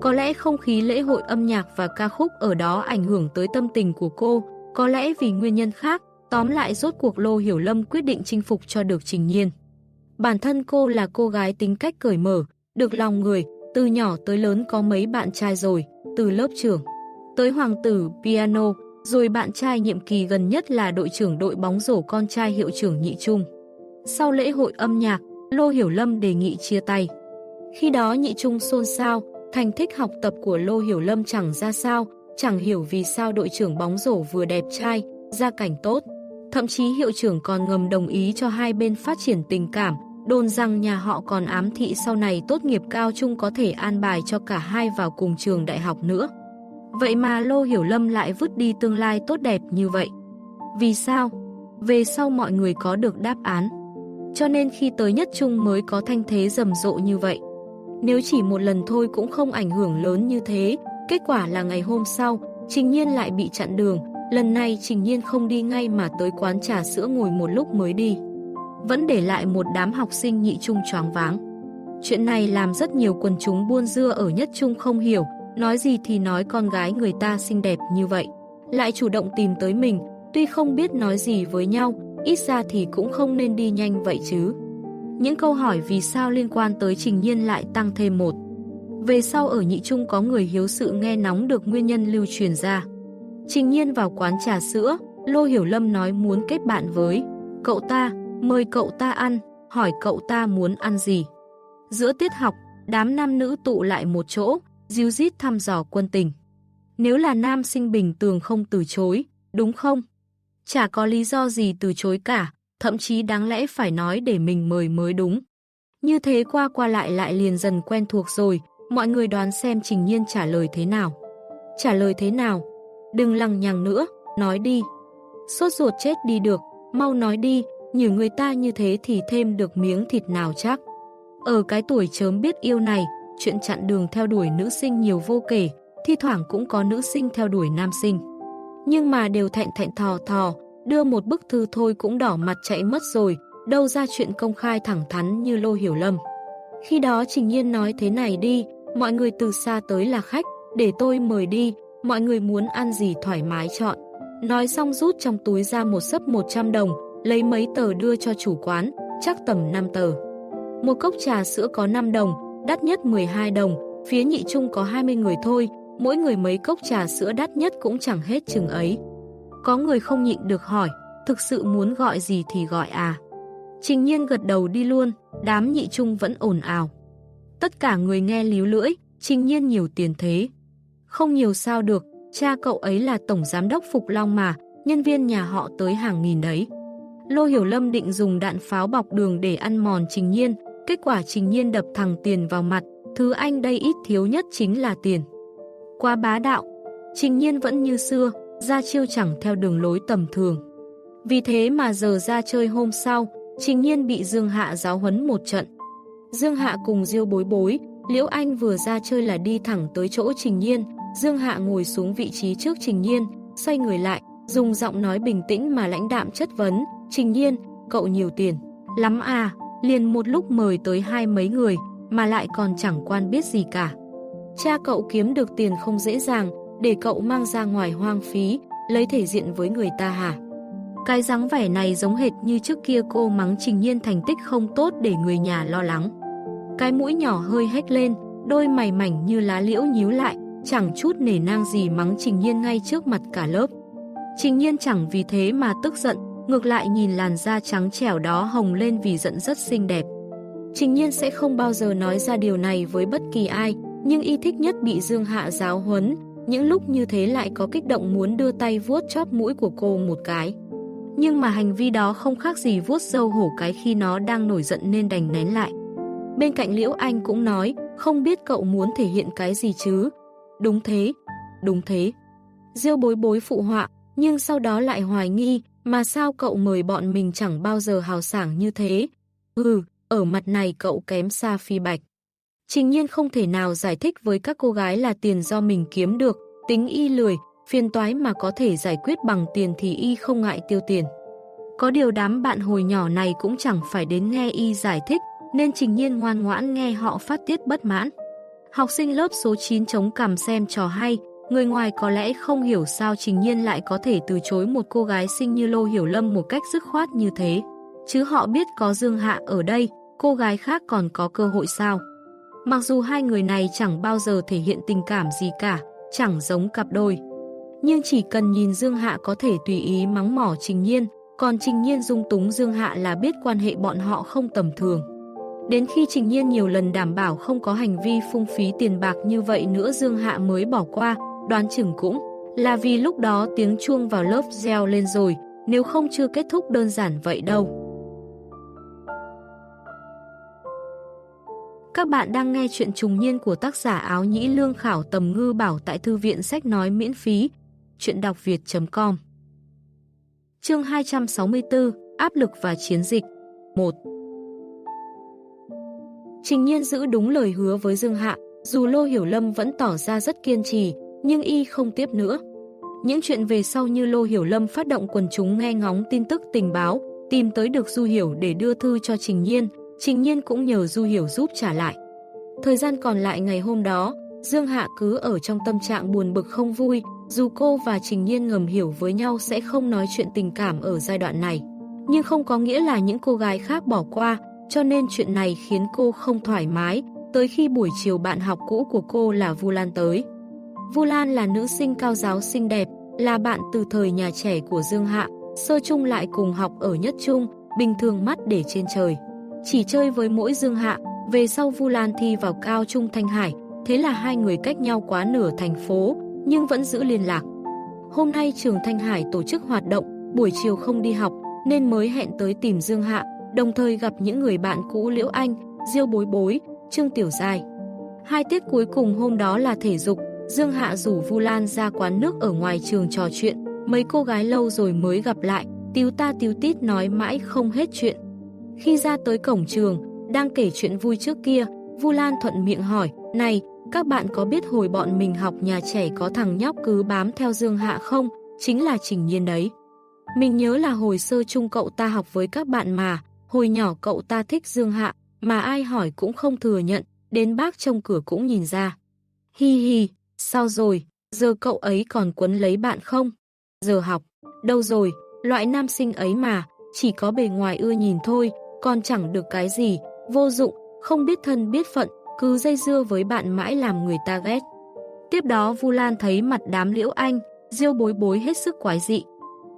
Có lẽ không khí lễ hội âm nhạc và ca khúc ở đó ảnh hưởng tới tâm tình của cô, có lẽ vì nguyên nhân khác, tóm lại rốt cuộc Lô Hiểu Lâm quyết định chinh phục cho được Trình Nhiên. Bản thân cô là cô gái tính cách cởi mở, được lòng người, từ nhỏ tới lớn có mấy bạn trai rồi, từ lớp trưởng, tới hoàng tử, piano, rồi bạn trai nhiệm kỳ gần nhất là đội trưởng đội bóng rổ con trai hiệu trưởng nhị trung. Sau lễ hội âm nhạc, Lô Hiểu Lâm đề nghị chia tay. Khi đó nhị trung xôn xao, thành tích học tập của Lô Hiểu Lâm chẳng ra sao, chẳng hiểu vì sao đội trưởng bóng rổ vừa đẹp trai, gia cảnh tốt. Thậm chí hiệu trưởng còn ngầm đồng ý cho hai bên phát triển tình cảm, đồn rằng nhà họ còn ám thị sau này tốt nghiệp cao trung có thể an bài cho cả hai vào cùng trường đại học nữa. Vậy mà Lô Hiểu Lâm lại vứt đi tương lai tốt đẹp như vậy. Vì sao? Về sau mọi người có được đáp án cho nên khi tới nhất trung mới có thanh thế rầm rộ như vậy. Nếu chỉ một lần thôi cũng không ảnh hưởng lớn như thế, kết quả là ngày hôm sau, Trình Nhiên lại bị chặn đường, lần này Trình Nhiên không đi ngay mà tới quán trà sữa ngồi một lúc mới đi. Vẫn để lại một đám học sinh nhị trung choáng váng. Chuyện này làm rất nhiều quần chúng buôn dưa ở nhất trung không hiểu, nói gì thì nói con gái người ta xinh đẹp như vậy. Lại chủ động tìm tới mình, tuy không biết nói gì với nhau, ít ra thì cũng không nên đi nhanh vậy chứ. Những câu hỏi vì sao liên quan tới Trình Nhiên lại tăng thêm một. Về sau ở nhị trung có người hiếu sự nghe nóng được nguyên nhân lưu truyền ra. Trình Nhiên vào quán trà sữa, Lô Hiểu Lâm nói muốn kết bạn với cậu ta, mời cậu ta ăn, hỏi cậu ta muốn ăn gì. Giữa tiết học, đám nam nữ tụ lại một chỗ, díu dít thăm dò quân tình. Nếu là nam sinh bình tường không từ chối, đúng không? Chả có lý do gì từ chối cả, thậm chí đáng lẽ phải nói để mình mời mới đúng. Như thế qua qua lại lại liền dần quen thuộc rồi, mọi người đoán xem Trình Nhiên trả lời thế nào. Trả lời thế nào? Đừng lằng nhằng nữa, nói đi. Sốt ruột chết đi được, mau nói đi, nhiều người ta như thế thì thêm được miếng thịt nào chắc. Ở cái tuổi chớm biết yêu này, chuyện chặn đường theo đuổi nữ sinh nhiều vô kể, thi thoảng cũng có nữ sinh theo đuổi nam sinh. Nhưng mà đều thẹn thẹn thò thò, đưa một bức thư thôi cũng đỏ mặt chạy mất rồi, đâu ra chuyện công khai thẳng thắn như Lô Hiểu Lâm. Khi đó Trình Nhiên nói thế này đi, mọi người từ xa tới là khách, để tôi mời đi, mọi người muốn ăn gì thoải mái chọn. Nói xong rút trong túi ra một sấp 100 đồng, lấy mấy tờ đưa cho chủ quán, chắc tầm 5 tờ. Một cốc trà sữa có 5 đồng, đắt nhất 12 đồng, phía nhị trung có 20 người thôi, mỗi người mấy cốc trà sữa đắt nhất cũng chẳng hết chừng ấy. Có người không nhịn được hỏi, thực sự muốn gọi gì thì gọi à. Trình nhiên gật đầu đi luôn, đám nhị trung vẫn ồn ào. Tất cả người nghe líu lưỡi, trình nhiên nhiều tiền thế. Không nhiều sao được, cha cậu ấy là tổng giám đốc Phục Long mà, nhân viên nhà họ tới hàng nghìn đấy. Lô Hiểu Lâm định dùng đạn pháo bọc đường để ăn mòn Trình Nhiên, kết quả Trình Nhiên đập thẳng tiền vào mặt, thứ anh đây ít thiếu nhất chính là tiền. Quá bá đạo, Trình Nhiên vẫn như xưa, ra chiêu chẳng theo đường lối tầm thường. Vì thế mà giờ ra chơi hôm sau, Trình Nhiên bị Dương Hạ giáo huấn một trận. Dương Hạ cùng Diêu bối bối, Liễu Anh vừa ra chơi là đi thẳng tới chỗ Trình Nhiên, Dương Hạ ngồi xuống vị trí trước Trình Nhiên, xoay người lại, dùng giọng nói bình tĩnh mà lãnh đạm chất vấn, Trình Nhiên, cậu nhiều tiền, lắm à, liền một lúc mời tới hai mấy người, mà lại còn chẳng quan biết gì cả. Cha cậu kiếm được tiền không dễ dàng, để cậu mang ra ngoài hoang phí, lấy thể diện với người ta hả? Cái dáng vẻ này giống hệt như trước kia cô mắng Trình Nhiên thành tích không tốt để người nhà lo lắng. Cái mũi nhỏ hơi hét lên, đôi mày mảnh như lá liễu nhíu lại, chẳng chút nể nang gì mắng Trình Nhiên ngay trước mặt cả lớp. Trình Nhiên chẳng vì thế mà tức giận, ngược lại nhìn làn da trắng trẻo đó hồng lên vì giận rất xinh đẹp. Trình Nhiên sẽ không bao giờ nói ra điều này với bất kỳ ai, nhưng y thích nhất bị Dương Hạ giáo huấn, những lúc như thế lại có kích động muốn đưa tay vuốt chóp mũi của cô một cái. Nhưng mà hành vi đó không khác gì vuốt dâu hổ cái khi nó đang nổi giận nên đành nén lại. Bên cạnh Liễu Anh cũng nói, không biết cậu muốn thể hiện cái gì chứ. Đúng thế, đúng thế. Diêu bối bối phụ họa, nhưng sau đó lại hoài nghi, mà sao cậu mời bọn mình chẳng bao giờ hào sảng như thế? Ừ, ở mặt này cậu kém xa phi bạch. Trình nhiên không thể nào giải thích với các cô gái là tiền do mình kiếm được, tính y lười, phiền toái mà có thể giải quyết bằng tiền thì y không ngại tiêu tiền. Có điều đám bạn hồi nhỏ này cũng chẳng phải đến nghe y giải thích, nên trình nhiên ngoan ngoãn nghe họ phát tiết bất mãn. Học sinh lớp số 9 chống cằm xem trò hay, người ngoài có lẽ không hiểu sao trình nhiên lại có thể từ chối một cô gái xinh như Lô Hiểu Lâm một cách dứt khoát như thế. Chứ họ biết có Dương Hạ ở đây, cô gái khác còn có cơ hội sao. Mặc dù hai người này chẳng bao giờ thể hiện tình cảm gì cả, chẳng giống cặp đôi. Nhưng chỉ cần nhìn Dương Hạ có thể tùy ý mắng mỏ Trình Nhiên, còn Trình Nhiên dung túng Dương Hạ là biết quan hệ bọn họ không tầm thường. Đến khi Trình Nhiên nhiều lần đảm bảo không có hành vi phung phí tiền bạc như vậy nữa Dương Hạ mới bỏ qua, đoán chừng cũng là vì lúc đó tiếng chuông vào lớp reo lên rồi, nếu không chưa kết thúc đơn giản vậy đâu. Các bạn đang nghe chuyện trùng niên của tác giả áo nhĩ lương khảo tầm ngư bảo tại thư viện sách nói miễn phí. Chuyện đọc việt.com Chương 264 Áp lực và chiến dịch 1 Trình nhiên giữ đúng lời hứa với Dương Hạ, dù Lô Hiểu Lâm vẫn tỏ ra rất kiên trì, nhưng y không tiếp nữa. Những chuyện về sau như Lô Hiểu Lâm phát động quần chúng nghe ngóng tin tức tình báo, tìm tới được Du Hiểu để đưa thư cho Trình Nhiên, Trình Nhiên cũng nhờ Du Hiểu giúp trả lại. Thời gian còn lại ngày hôm đó, Dương Hạ cứ ở trong tâm trạng buồn bực không vui, dù cô và Trình Nhiên ngầm hiểu với nhau sẽ không nói chuyện tình cảm ở giai đoạn này. Nhưng không có nghĩa là những cô gái khác bỏ qua, cho nên chuyện này khiến cô không thoải mái, tới khi buổi chiều bạn học cũ của cô là Vu Lan tới. Vu Lan là nữ sinh cao giáo xinh đẹp, là bạn từ thời nhà trẻ của Dương Hạ, sơ chung lại cùng học ở nhất trung, bình thường mắt để trên trời. Chỉ chơi với mỗi Dương Hạ, về sau Vu Lan thi vào cao trung Thanh Hải, thế là hai người cách nhau quá nửa thành phố, nhưng vẫn giữ liên lạc. Hôm nay trường Thanh Hải tổ chức hoạt động, buổi chiều không đi học, nên mới hẹn tới tìm Dương Hạ, đồng thời gặp những người bạn cũ Liễu Anh, Diêu Bối Bối, Trương Tiểu Giai. Hai tiết cuối cùng hôm đó là thể dục, Dương Hạ rủ Vu Lan ra quán nước ở ngoài trường trò chuyện, mấy cô gái lâu rồi mới gặp lại, tiếu ta tiếu tít nói mãi không hết chuyện. Khi ra tới cổng trường, đang kể chuyện vui trước kia, Vu Lan thuận miệng hỏi, này, các bạn có biết hồi bọn mình học nhà trẻ có thằng nhóc cứ bám theo Dương Hạ không? Chính là Trình Nhiên đấy. Mình nhớ là hồi sơ chung cậu ta học với các bạn mà, hồi nhỏ cậu ta thích Dương Hạ, mà ai hỏi cũng không thừa nhận, đến bác trong cửa cũng nhìn ra. Hi hi, sao rồi, giờ cậu ấy còn quấn lấy bạn không? Giờ học, đâu rồi, loại nam sinh ấy mà, chỉ có bề ngoài ưa nhìn thôi, còn chẳng được cái gì, vô dụng, không biết thân biết phận, cứ dây dưa với bạn mãi làm người ta ghét. Tiếp đó Vu Lan thấy mặt đám liễu anh, diêu bối bối hết sức quái dị.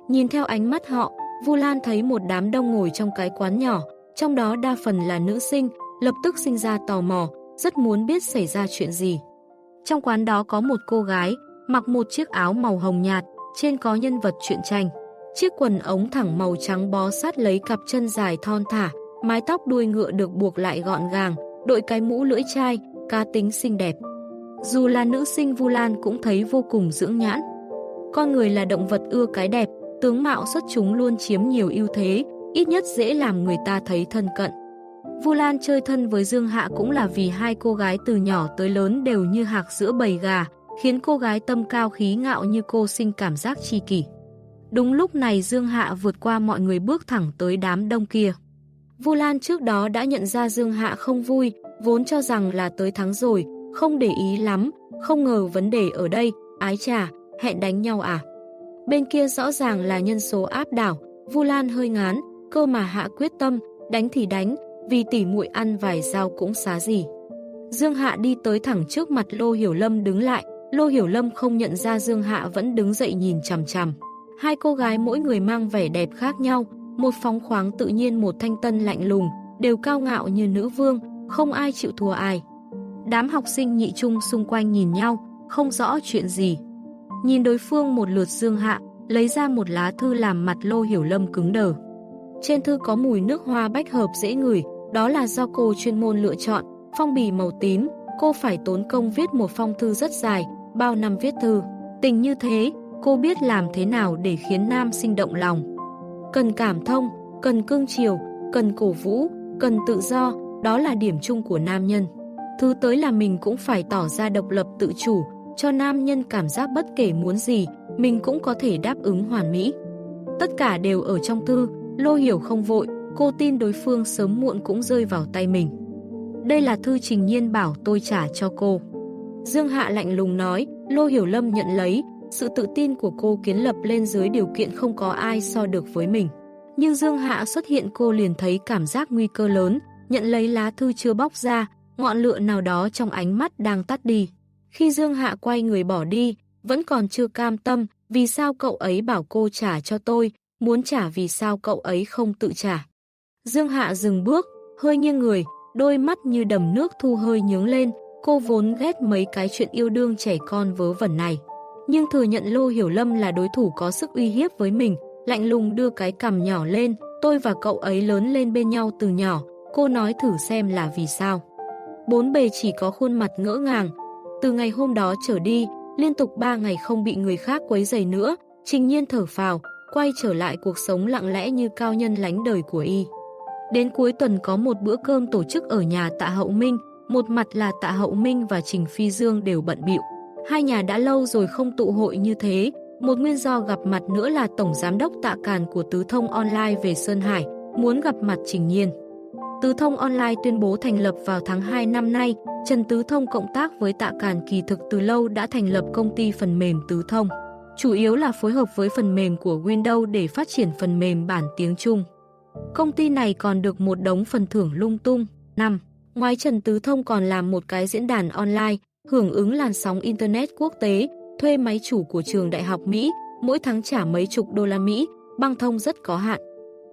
Nhìn theo ánh mắt họ, Vu Lan thấy một đám đông ngồi trong cái quán nhỏ, trong đó đa phần là nữ sinh, lập tức sinh ra tò mò, rất muốn biết xảy ra chuyện gì. Trong quán đó có một cô gái, mặc một chiếc áo màu hồng nhạt, trên có nhân vật truyện tranh. Chiếc quần ống thẳng màu trắng bó sát lấy cặp chân dài thon thả, mái tóc đuôi ngựa được buộc lại gọn gàng, đội cái mũ lưỡi chai, cá tính xinh đẹp. Dù là nữ sinh Vu Lan cũng thấy vô cùng dưỡng nhãn. Con người là động vật ưa cái đẹp, tướng mạo xuất chúng luôn chiếm nhiều ưu thế, ít nhất dễ làm người ta thấy thân cận. Vu Lan chơi thân với Dương Hạ cũng là vì hai cô gái từ nhỏ tới lớn đều như hạc giữa bầy gà, khiến cô gái tâm cao khí ngạo như cô sinh cảm giác tri kỷ. Đúng lúc này Dương Hạ vượt qua mọi người bước thẳng tới đám đông kia. Vu Lan trước đó đã nhận ra Dương Hạ không vui, vốn cho rằng là tới thắng rồi, không để ý lắm, không ngờ vấn đề ở đây, ái trà, hẹn đánh nhau à. Bên kia rõ ràng là nhân số áp đảo, Vu Lan hơi ngán, cơ mà Hạ quyết tâm, đánh thì đánh, vì tỉ muội ăn vài dao cũng xá gì. Dương Hạ đi tới thẳng trước mặt Lô Hiểu Lâm đứng lại, Lô Hiểu Lâm không nhận ra Dương Hạ vẫn đứng dậy nhìn chằm chằm. Hai cô gái mỗi người mang vẻ đẹp khác nhau, một phóng khoáng tự nhiên một thanh tân lạnh lùng, đều cao ngạo như nữ vương, không ai chịu thua ai. Đám học sinh nhị trung xung quanh nhìn nhau, không rõ chuyện gì. Nhìn đối phương một lượt dương hạ, lấy ra một lá thư làm mặt lô hiểu lâm cứng đờ. Trên thư có mùi nước hoa bách hợp dễ ngửi, đó là do cô chuyên môn lựa chọn, phong bì màu tím, cô phải tốn công viết một phong thư rất dài, bao năm viết thư. Tình như thế, cô biết làm thế nào để khiến nam sinh động lòng. Cần cảm thông, cần cương chiều, cần cổ vũ, cần tự do, đó là điểm chung của nam nhân. Thứ tới là mình cũng phải tỏ ra độc lập tự chủ, cho nam nhân cảm giác bất kể muốn gì, mình cũng có thể đáp ứng hoàn mỹ. Tất cả đều ở trong thư, Lô Hiểu không vội, cô tin đối phương sớm muộn cũng rơi vào tay mình. Đây là thư Trình Nhiên bảo tôi trả cho cô. Dương Hạ lạnh lùng nói, Lô Hiểu Lâm nhận lấy, sự tự tin của cô kiến lập lên dưới điều kiện không có ai so được với mình. Nhưng Dương Hạ xuất hiện cô liền thấy cảm giác nguy cơ lớn, nhận lấy lá thư chưa bóc ra, ngọn lửa nào đó trong ánh mắt đang tắt đi. Khi Dương Hạ quay người bỏ đi, vẫn còn chưa cam tâm, vì sao cậu ấy bảo cô trả cho tôi, muốn trả vì sao cậu ấy không tự trả. Dương Hạ dừng bước, hơi nghiêng người, đôi mắt như đầm nước thu hơi nhướng lên, cô vốn ghét mấy cái chuyện yêu đương trẻ con vớ vẩn này. Nhưng thừa nhận Lô Hiểu Lâm là đối thủ có sức uy hiếp với mình, lạnh lùng đưa cái cằm nhỏ lên, tôi và cậu ấy lớn lên bên nhau từ nhỏ, cô nói thử xem là vì sao. Bốn bề chỉ có khuôn mặt ngỡ ngàng, từ ngày hôm đó trở đi, liên tục 3 ngày không bị người khác quấy rầy nữa, trình nhiên thở phào, quay trở lại cuộc sống lặng lẽ như cao nhân lánh đời của y. Đến cuối tuần có một bữa cơm tổ chức ở nhà tạ Hậu Minh, một mặt là tạ Hậu Minh và Trình Phi Dương đều bận bịu. Hai nhà đã lâu rồi không tụ hội như thế, một nguyên do gặp mặt nữa là Tổng Giám đốc tạ càn của Tứ Thông Online về Sơn Hải, muốn gặp mặt Trình Nhiên. Tứ Thông Online tuyên bố thành lập vào tháng 2 năm nay, Trần Tứ Thông cộng tác với Tạ Càn kỳ thực từ lâu đã thành lập công ty phần mềm Tứ Thông. Chủ yếu là phối hợp với phần mềm của Windows để phát triển phần mềm bản tiếng Trung. Công ty này còn được một đống phần thưởng lung tung. 5. Ngoài Trần Tứ Thông còn làm một cái diễn đàn online, hưởng ứng làn sóng Internet quốc tế, thuê máy chủ của trường đại học Mỹ, mỗi tháng trả mấy chục đô la Mỹ, băng thông rất có hạn.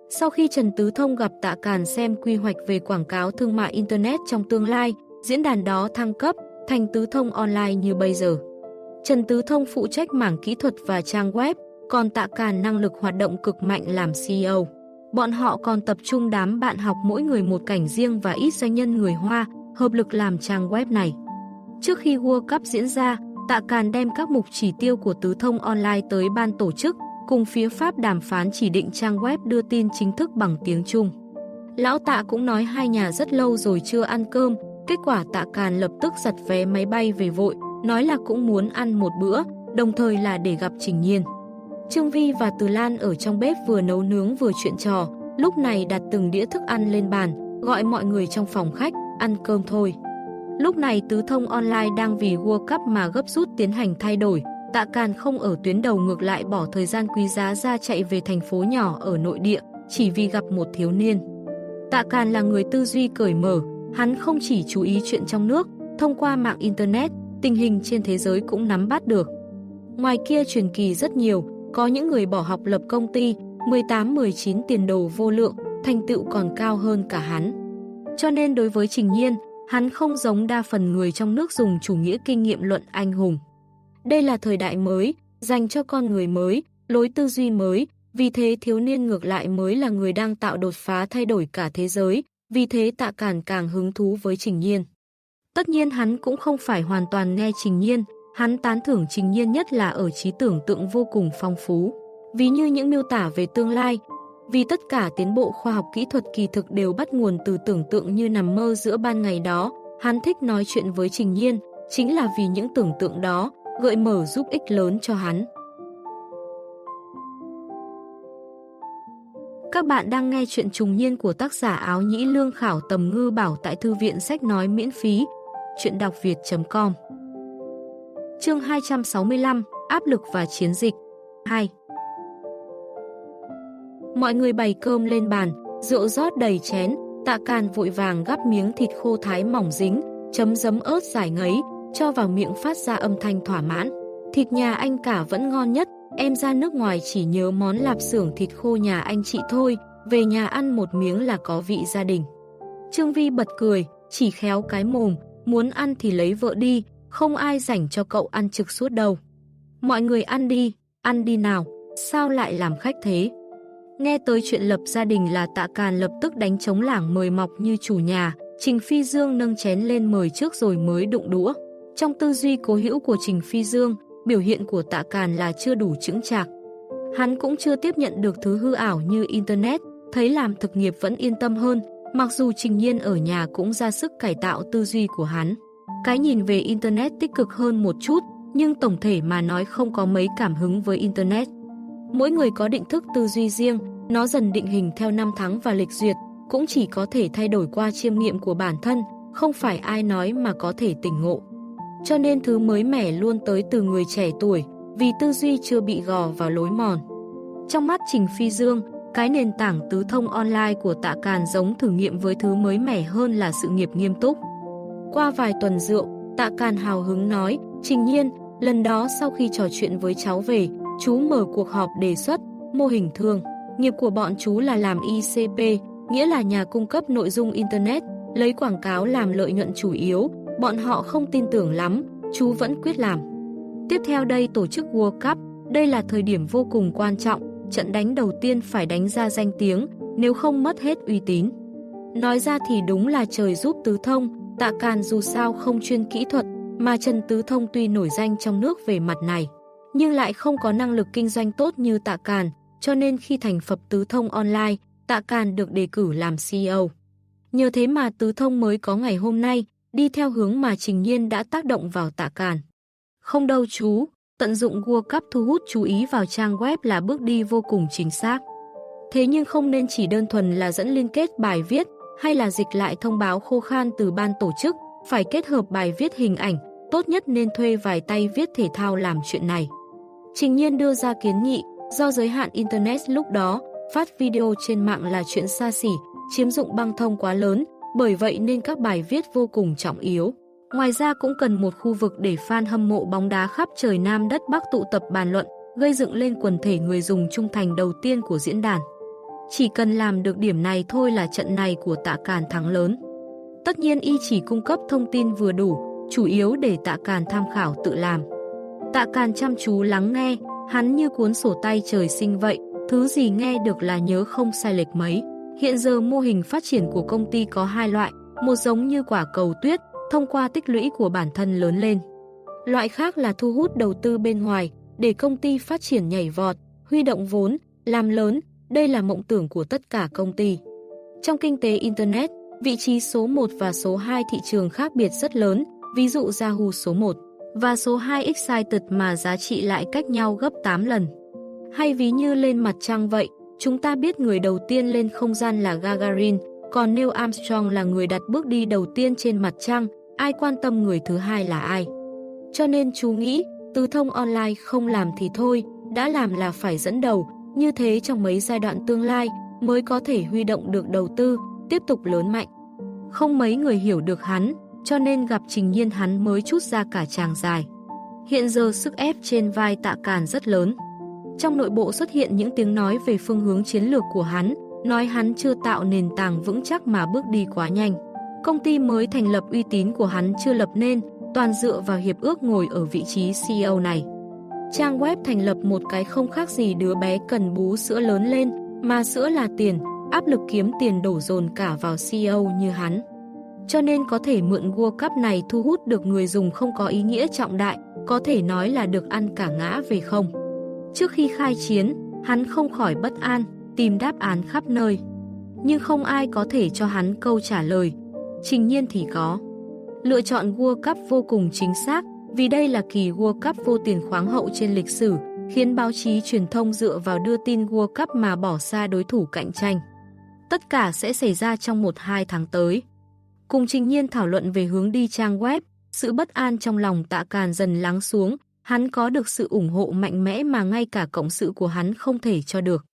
Sau khi Trần Tứ Thông gặp Tạ Càn xem quy hoạch về quảng cáo thương mại Internet trong tương lai, diễn đàn đó thăng cấp thành Tứ Thông Online như bây giờ. Trần Tứ Thông phụ trách mảng kỹ thuật và trang web, còn Tạ Càn năng lực hoạt động cực mạnh làm CEO. Bọn họ còn tập trung đám bạn học mỗi người một cảnh riêng và ít doanh nhân người Hoa, hợp lực làm trang web này. Trước khi World Cup diễn ra, Tạ Càn đem các mục chỉ tiêu của Tứ Thông Online tới ban tổ chức, cùng phía Pháp đàm phán chỉ định trang web đưa tin chính thức bằng tiếng Trung. Lão tạ cũng nói hai nhà rất lâu rồi chưa ăn cơm, kết quả tạ càn lập tức giật vé máy bay về vội, nói là cũng muốn ăn một bữa, đồng thời là để gặp Trình Nhiên. Trương Vi và Từ Lan ở trong bếp vừa nấu nướng vừa chuyện trò, lúc này đặt từng đĩa thức ăn lên bàn, gọi mọi người trong phòng khách, ăn cơm thôi. Lúc này tứ thông online đang vì World Cup mà gấp rút tiến hành thay đổi, tạ càn không ở tuyến đầu ngược lại bỏ thời gian quý giá ra chạy về thành phố nhỏ ở nội địa, chỉ vì gặp một thiếu niên. Tạ càn là người tư duy cởi mở, hắn không chỉ chú ý chuyện trong nước, thông qua mạng Internet, tình hình trên thế giới cũng nắm bắt được. Ngoài kia truyền kỳ rất nhiều, có những người bỏ học lập công ty, 18-19 tiền đồ vô lượng, thành tựu còn cao hơn cả hắn. Cho nên đối với Trình Nhiên, hắn không giống đa phần người trong nước dùng chủ nghĩa kinh nghiệm luận anh hùng. Đây là thời đại mới, dành cho con người mới, lối tư duy mới, vì thế thiếu niên ngược lại mới là người đang tạo đột phá thay đổi cả thế giới, vì thế tạ cản càng hứng thú với Trình Nhiên. Tất nhiên hắn cũng không phải hoàn toàn nghe Trình Nhiên, hắn tán thưởng Trình Nhiên nhất là ở trí tưởng tượng vô cùng phong phú. Ví như những miêu tả về tương lai, vì tất cả tiến bộ khoa học kỹ thuật kỳ thực đều bắt nguồn từ tưởng tượng như nằm mơ giữa ban ngày đó, hắn thích nói chuyện với Trình Nhiên, chính là vì những tưởng tượng đó, gợi mở giúp ích lớn cho hắn. Các bạn đang nghe chuyện trùng niên của tác giả áo nhĩ lương khảo tầm ngư bảo tại thư viện sách nói miễn phí, chuyện đọc việt.com Chương 265, Áp lực và chiến dịch 2 Mọi người bày cơm lên bàn, rượu rót đầy chén, tạ càn vội vàng gắp miếng thịt khô thái mỏng dính, chấm giấm ớt giải ngấy, cho vào miệng phát ra âm thanh thỏa mãn. Thịt nhà anh cả vẫn ngon nhất, em ra nước ngoài chỉ nhớ món lạp xưởng thịt khô nhà anh chị thôi, về nhà ăn một miếng là có vị gia đình. Trương Vi bật cười, chỉ khéo cái mồm, muốn ăn thì lấy vợ đi, không ai dành cho cậu ăn trực suốt đâu. Mọi người ăn đi, ăn đi nào, sao lại làm khách thế? Nghe tới chuyện lập gia đình là tạ càn lập tức đánh chống lảng mời mọc như chủ nhà, Trình Phi Dương nâng chén lên mời trước rồi mới đụng đũa. Trong tư duy cố hữu của Trình Phi Dương, biểu hiện của tạ càn là chưa đủ chững chạc. Hắn cũng chưa tiếp nhận được thứ hư ảo như Internet, thấy làm thực nghiệp vẫn yên tâm hơn, mặc dù Trình Nhiên ở nhà cũng ra sức cải tạo tư duy của hắn. Cái nhìn về Internet tích cực hơn một chút, nhưng tổng thể mà nói không có mấy cảm hứng với Internet. Mỗi người có định thức tư duy riêng, nó dần định hình theo năm tháng và lịch duyệt, cũng chỉ có thể thay đổi qua chiêm nghiệm của bản thân, không phải ai nói mà có thể tỉnh ngộ. Cho nên thứ mới mẻ luôn tới từ người trẻ tuổi, vì tư duy chưa bị gò vào lối mòn. Trong mắt Trình Phi Dương, cái nền tảng tứ thông online của tạ càn giống thử nghiệm với thứ mới mẻ hơn là sự nghiệp nghiêm túc. Qua vài tuần rượu, tạ càn hào hứng nói, Trình nhiên, lần đó sau khi trò chuyện với cháu về, chú mở cuộc họp đề xuất, mô hình thương. Nghiệp của bọn chú là làm ICP, nghĩa là nhà cung cấp nội dung Internet, lấy quảng cáo làm lợi nhuận chủ yếu, bọn họ không tin tưởng lắm, chú vẫn quyết làm. Tiếp theo đây tổ chức World Cup, đây là thời điểm vô cùng quan trọng, trận đánh đầu tiên phải đánh ra danh tiếng, nếu không mất hết uy tín. Nói ra thì đúng là trời giúp tứ thông, tạ càn dù sao không chuyên kỹ thuật, mà Trần Tứ Thông tuy nổi danh trong nước về mặt này, nhưng lại không có năng lực kinh doanh tốt như tạ càn, cho nên khi thành Phật Tứ Thông Online, tạ càn được đề cử làm CEO. Nhờ thế mà Tứ Thông mới có ngày hôm nay, đi theo hướng mà Trình Nhiên đã tác động vào tạ càn. Không đâu chú, tận dụng World Cup thu hút chú ý vào trang web là bước đi vô cùng chính xác. Thế nhưng không nên chỉ đơn thuần là dẫn liên kết bài viết hay là dịch lại thông báo khô khan từ ban tổ chức, phải kết hợp bài viết hình ảnh, tốt nhất nên thuê vài tay viết thể thao làm chuyện này. Trình Nhiên đưa ra kiến nghị, do giới hạn Internet lúc đó, phát video trên mạng là chuyện xa xỉ, chiếm dụng băng thông quá lớn, bởi vậy nên các bài viết vô cùng trọng yếu. Ngoài ra cũng cần một khu vực để fan hâm mộ bóng đá khắp trời Nam đất Bắc tụ tập bàn luận, gây dựng lên quần thể người dùng trung thành đầu tiên của diễn đàn. Chỉ cần làm được điểm này thôi là trận này của tạ càn thắng lớn. Tất nhiên y chỉ cung cấp thông tin vừa đủ, chủ yếu để tạ càn tham khảo tự làm. Tạ càn chăm chú lắng nghe, hắn như cuốn sổ tay trời sinh vậy, thứ gì nghe được là nhớ không sai lệch mấy. Hiện giờ mô hình phát triển của công ty có hai loại, một giống như quả cầu tuyết, thông qua tích lũy của bản thân lớn lên. Loại khác là thu hút đầu tư bên ngoài, để công ty phát triển nhảy vọt, huy động vốn, làm lớn, đây là mộng tưởng của tất cả công ty. Trong kinh tế Internet, vị trí số 1 và số 2 thị trường khác biệt rất lớn, ví dụ Yahoo số 1 và số 2 Excited mà giá trị lại cách nhau gấp 8 lần. Hay ví như lên mặt trăng vậy, chúng ta biết người đầu tiên lên không gian là Gagarin, còn Neil Armstrong là người đặt bước đi đầu tiên trên mặt trăng, ai quan tâm người thứ hai là ai. Cho nên chú nghĩ, từ thông online không làm thì thôi, đã làm là phải dẫn đầu, như thế trong mấy giai đoạn tương lai mới có thể huy động được đầu tư, tiếp tục lớn mạnh. Không mấy người hiểu được hắn, cho nên gặp Trình Nhiên hắn mới chút ra cả tràng dài. Hiện giờ sức ép trên vai tạ càn rất lớn. Trong nội bộ xuất hiện những tiếng nói về phương hướng chiến lược của hắn, nói hắn chưa tạo nền tảng vững chắc mà bước đi quá nhanh. Công ty mới thành lập uy tín của hắn chưa lập nên, toàn dựa vào hiệp ước ngồi ở vị trí CEO này. Trang web thành lập một cái không khác gì đứa bé cần bú sữa lớn lên, mà sữa là tiền, áp lực kiếm tiền đổ dồn cả vào CEO như hắn. Cho nên có thể mượn World Cup này thu hút được người dùng không có ý nghĩa trọng đại, có thể nói là được ăn cả ngã về không. Trước khi khai chiến, hắn không khỏi bất an, tìm đáp án khắp nơi. Nhưng không ai có thể cho hắn câu trả lời. Trình nhiên thì có. Lựa chọn World Cup vô cùng chính xác, vì đây là kỳ World Cup vô tiền khoáng hậu trên lịch sử, khiến báo chí truyền thông dựa vào đưa tin World Cup mà bỏ xa đối thủ cạnh tranh. Tất cả sẽ xảy ra trong 1-2 tháng tới. Cùng Trình Nhiên thảo luận về hướng đi trang web, sự bất an trong lòng tạ càn dần lắng xuống, hắn có được sự ủng hộ mạnh mẽ mà ngay cả cộng sự của hắn không thể cho được.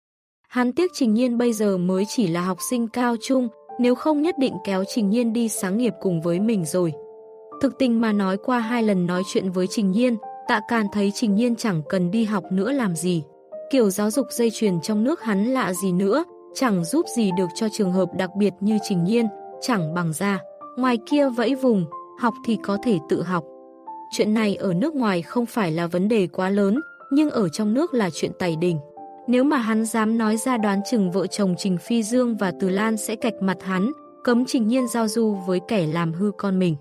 Hắn tiếc Trình Nhiên bây giờ mới chỉ là học sinh cao trung, nếu không nhất định kéo Trình Nhiên đi sáng nghiệp cùng với mình rồi. Thực tình mà nói qua hai lần nói chuyện với Trình Nhiên, tạ càn thấy Trình Nhiên chẳng cần đi học nữa làm gì. Kiểu giáo dục dây chuyền trong nước hắn lạ gì nữa, chẳng giúp gì được cho trường hợp đặc biệt như Trình Nhiên, chẳng bằng ra. Ngoài kia vẫy vùng, học thì có thể tự học. Chuyện này ở nước ngoài không phải là vấn đề quá lớn, nhưng ở trong nước là chuyện tày đình. Nếu mà hắn dám nói ra đoán chừng vợ chồng Trình Phi Dương và Từ Lan sẽ cạch mặt hắn, cấm Trình Nhiên giao du với kẻ làm hư con mình.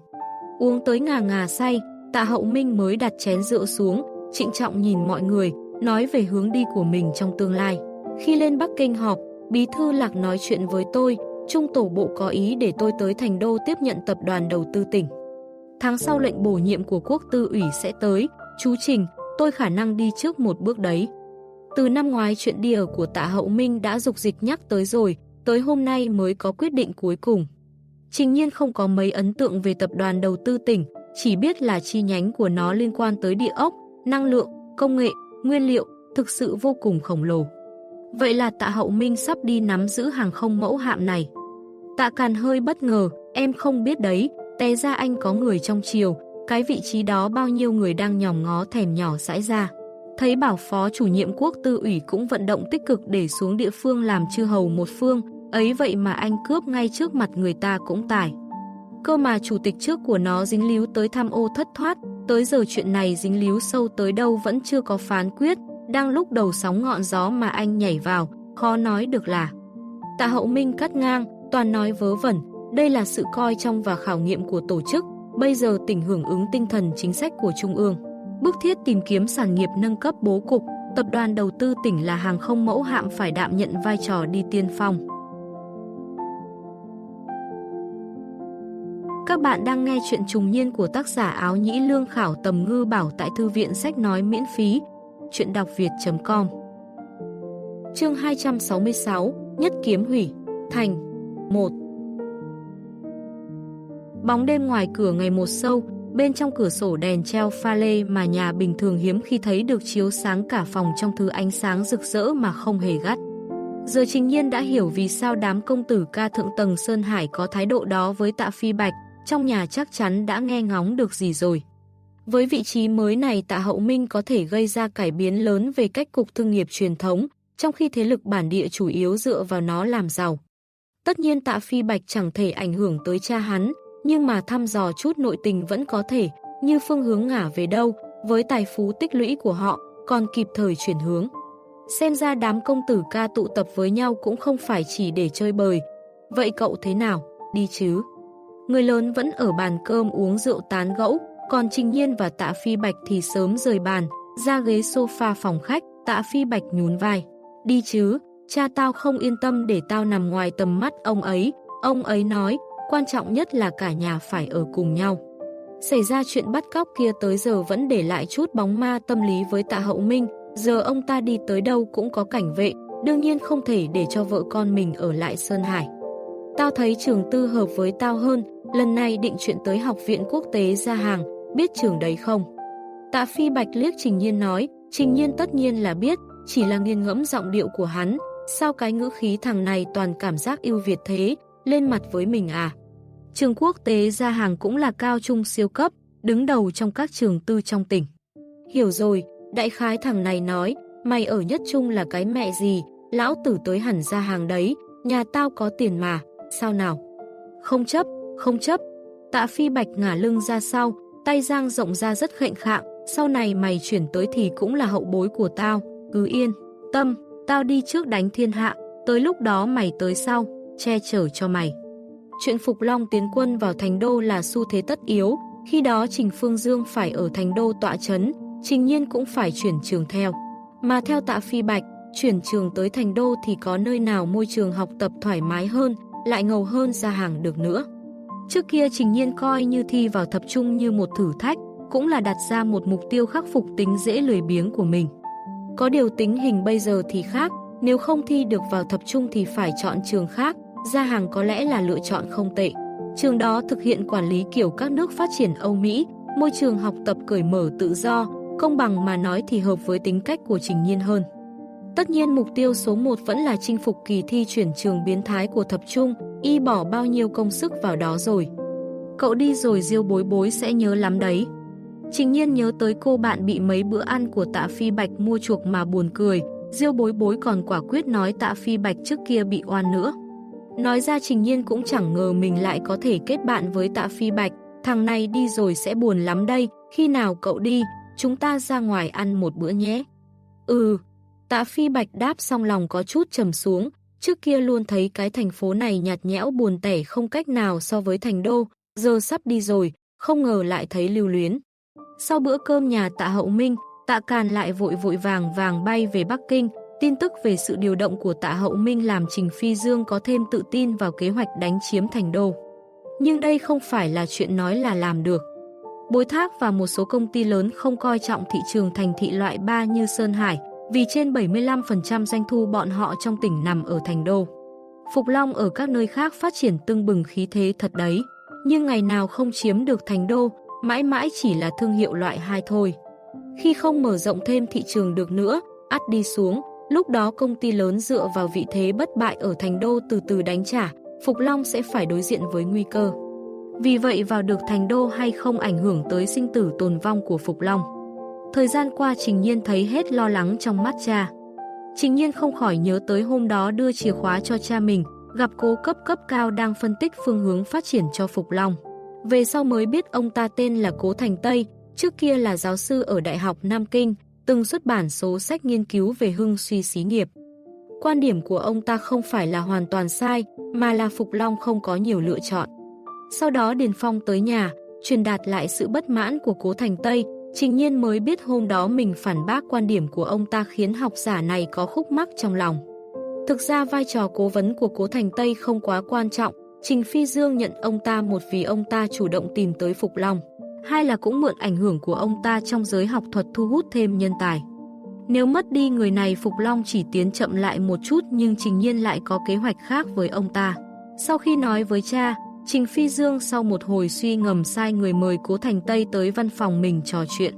Uống tới ngà ngà say, tạ hậu minh mới đặt chén rượu xuống, trịnh trọng nhìn mọi người, nói về hướng đi của mình trong tương lai. Khi lên Bắc Kinh họp, Bí thư Lạc nói chuyện với tôi, Trung tổ bộ có ý để tôi tới Thành Đô tiếp nhận tập đoàn đầu tư tỉnh. Tháng sau lệnh bổ nhiệm của quốc tư ủy sẽ tới, chú Trình, tôi khả năng đi trước một bước đấy. Từ năm ngoái chuyện đi ở của tạ hậu minh đã dục dịch nhắc tới rồi, tới hôm nay mới có quyết định cuối cùng. Trình nhiên không có mấy ấn tượng về tập đoàn đầu tư tỉnh, chỉ biết là chi nhánh của nó liên quan tới địa ốc, năng lượng, công nghệ, nguyên liệu, thực sự vô cùng khổng lồ. Vậy là tạ hậu minh sắp đi nắm giữ hàng không mẫu hạm này. Tạ Càn hơi bất ngờ, em không biết đấy, té ra anh có người trong chiều, cái vị trí đó bao nhiêu người đang nhòm ngó thèm nhỏ sãi ra. Thấy bảo phó chủ nhiệm quốc tư ủy cũng vận động tích cực để xuống địa phương làm chư hầu một phương, ấy vậy mà anh cướp ngay trước mặt người ta cũng tài. Cơ mà chủ tịch trước của nó dính líu tới tham ô thất thoát, tới giờ chuyện này dính líu sâu tới đâu vẫn chưa có phán quyết, đang lúc đầu sóng ngọn gió mà anh nhảy vào, khó nói được là. Tạ hậu minh cắt ngang, toàn nói vớ vẩn, đây là sự coi trong và khảo nghiệm của tổ chức, bây giờ tỉnh hưởng ứng tinh thần chính sách của Trung ương. bước thiết tìm kiếm sản nghiệp nâng cấp bố cục, tập đoàn đầu tư tỉnh là hàng không mẫu hạm phải đạm nhận vai trò đi tiên phong. Các bạn đang nghe chuyện trùng niên của tác giả áo nhĩ lương khảo tầm ngư bảo tại thư viện sách nói miễn phí, chuyện đọc việt.com Chương 266, Nhất kiếm hủy, thành. 1 Bóng đêm ngoài cửa ngày một sâu, bên trong cửa sổ đèn treo pha lê mà nhà bình thường hiếm khi thấy được chiếu sáng cả phòng trong thứ ánh sáng rực rỡ mà không hề gắt. Giờ Trình Nhiên đã hiểu vì sao đám công tử ca thượng tầng Sơn Hải có thái độ đó với tạ phi bạch, trong nhà chắc chắn đã nghe ngóng được gì rồi. Với vị trí mới này tạ hậu minh có thể gây ra cải biến lớn về cách cục thương nghiệp truyền thống, trong khi thế lực bản địa chủ yếu dựa vào nó làm giàu. Tất nhiên tạ phi bạch chẳng thể ảnh hưởng tới cha hắn, nhưng mà thăm dò chút nội tình vẫn có thể, như phương hướng ngả về đâu, với tài phú tích lũy của họ, còn kịp thời chuyển hướng. Xem ra đám công tử ca tụ tập với nhau cũng không phải chỉ để chơi bời. Vậy cậu thế nào? Đi chứ? Người lớn vẫn ở bàn cơm uống rượu tán gẫu, còn Trình Nhiên và Tạ Phi Bạch thì sớm rời bàn, ra ghế sofa phòng khách, Tạ Phi Bạch nhún vai. Đi chứ, cha tao không yên tâm để tao nằm ngoài tầm mắt ông ấy. Ông ấy nói, quan trọng nhất là cả nhà phải ở cùng nhau. Xảy ra chuyện bắt cóc kia tới giờ vẫn để lại chút bóng ma tâm lý với tạ hậu minh, giờ ông ta đi tới đâu cũng có cảnh vệ, đương nhiên không thể để cho vợ con mình ở lại Sơn Hải. Tao thấy trường tư hợp với tao hơn, lần này định chuyện tới học viện quốc tế ra hàng, biết trường đấy không? Tạ Phi Bạch liếc Trình Nhiên nói, Trình Nhiên tất nhiên là biết, chỉ là nghiên ngẫm giọng điệu của hắn, sao cái ngữ khí thằng này toàn cảm giác yêu Việt thế, lên mặt với mình à? Trường quốc tế ra hàng cũng là cao trung siêu cấp, đứng đầu trong các trường tư trong tỉnh. Hiểu rồi, đại khái thằng này nói, mày ở nhất trung là cái mẹ gì, lão tử tới hẳn ra hàng đấy, nhà tao có tiền mà, sao nào? Không chấp, không chấp. Tạ phi bạch ngả lưng ra sau, tay giang rộng ra rất khệnh khạng, sau này mày chuyển tới thì cũng là hậu bối của tao, cứ yên, tâm, tao đi trước đánh thiên hạ, tới lúc đó mày tới sau, che chở cho mày. Chuyện Phục Long tiến quân vào thành đô là xu thế tất yếu, khi đó Trình Phương Dương phải ở thành đô tọa chấn, Trình Nhiên cũng phải chuyển trường theo. Mà theo tạ phi bạch, chuyển trường tới thành đô thì có nơi nào môi trường học tập thoải mái hơn, lại ngầu hơn ra hàng được nữa. Trước kia Trình Nhiên coi như thi vào thập trung như một thử thách, cũng là đặt ra một mục tiêu khắc phục tính dễ lười biếng của mình. Có điều tính hình bây giờ thì khác, nếu không thi được vào thập trung thì phải chọn trường khác, ra hàng có lẽ là lựa chọn không tệ. Trường đó thực hiện quản lý kiểu các nước phát triển Âu Mỹ, môi trường học tập cởi mở tự do, công bằng mà nói thì hợp với tính cách của Trình Nhiên hơn. Tất nhiên mục tiêu số 1 vẫn là chinh phục kỳ thi chuyển trường biến thái của thập trung, y bỏ bao nhiêu công sức vào đó rồi. Cậu đi rồi Diêu bối bối sẽ nhớ lắm đấy. Trình nhiên nhớ tới cô bạn bị mấy bữa ăn của tạ phi bạch mua chuộc mà buồn cười, Diêu bối bối còn quả quyết nói tạ phi bạch trước kia bị oan nữa. Nói ra Trình Nhiên cũng chẳng ngờ mình lại có thể kết bạn với tạ phi bạch, thằng này đi rồi sẽ buồn lắm đây, khi nào cậu đi, chúng ta ra ngoài ăn một bữa nhé. Ừ, tạ phi bạch đáp xong lòng có chút trầm xuống, trước kia luôn thấy cái thành phố này nhạt nhẽo buồn tẻ không cách nào so với thành đô, giờ sắp đi rồi, không ngờ lại thấy lưu luyến. Sau bữa cơm nhà tạ hậu minh, tạ càn lại vội vội vàng vàng bay về Bắc Kinh, Tin tức về sự điều động của tạ hậu minh làm Trình Phi Dương có thêm tự tin vào kế hoạch đánh chiếm thành đô. Nhưng đây không phải là chuyện nói là làm được. Bối thác và một số công ty lớn không coi trọng thị trường thành thị loại 3 như Sơn Hải, vì trên 75% doanh thu bọn họ trong tỉnh nằm ở thành đô. Phục Long ở các nơi khác phát triển tưng bừng khí thế thật đấy, nhưng ngày nào không chiếm được thành đô, mãi mãi chỉ là thương hiệu loại 2 thôi. Khi không mở rộng thêm thị trường được nữa, ắt đi xuống, Lúc đó công ty lớn dựa vào vị thế bất bại ở thành đô từ từ đánh trả, Phục Long sẽ phải đối diện với nguy cơ. Vì vậy vào được thành đô hay không ảnh hưởng tới sinh tử tồn vong của Phục Long. Thời gian qua Trình Nhiên thấy hết lo lắng trong mắt cha. Trình Nhiên không khỏi nhớ tới hôm đó đưa chìa khóa cho cha mình, gặp cố cấp cấp cao đang phân tích phương hướng phát triển cho Phục Long. Về sau mới biết ông ta tên là Cố Thành Tây, trước kia là giáo sư ở Đại học Nam Kinh, từng xuất bản số sách nghiên cứu về hưng suy xí nghiệp. Quan điểm của ông ta không phải là hoàn toàn sai, mà là Phục Long không có nhiều lựa chọn. Sau đó Điền Phong tới nhà, truyền đạt lại sự bất mãn của Cố Thành Tây, Trình Nhiên mới biết hôm đó mình phản bác quan điểm của ông ta khiến học giả này có khúc mắc trong lòng. Thực ra vai trò cố vấn của Cố Thành Tây không quá quan trọng, Trình Phi Dương nhận ông ta một vì ông ta chủ động tìm tới Phục Long hai là cũng mượn ảnh hưởng của ông ta trong giới học thuật thu hút thêm nhân tài. Nếu mất đi người này Phục Long chỉ tiến chậm lại một chút nhưng Trình Nhiên lại có kế hoạch khác với ông ta. Sau khi nói với cha, Trình Phi Dương sau một hồi suy ngầm sai người mời Cố Thành Tây tới văn phòng mình trò chuyện.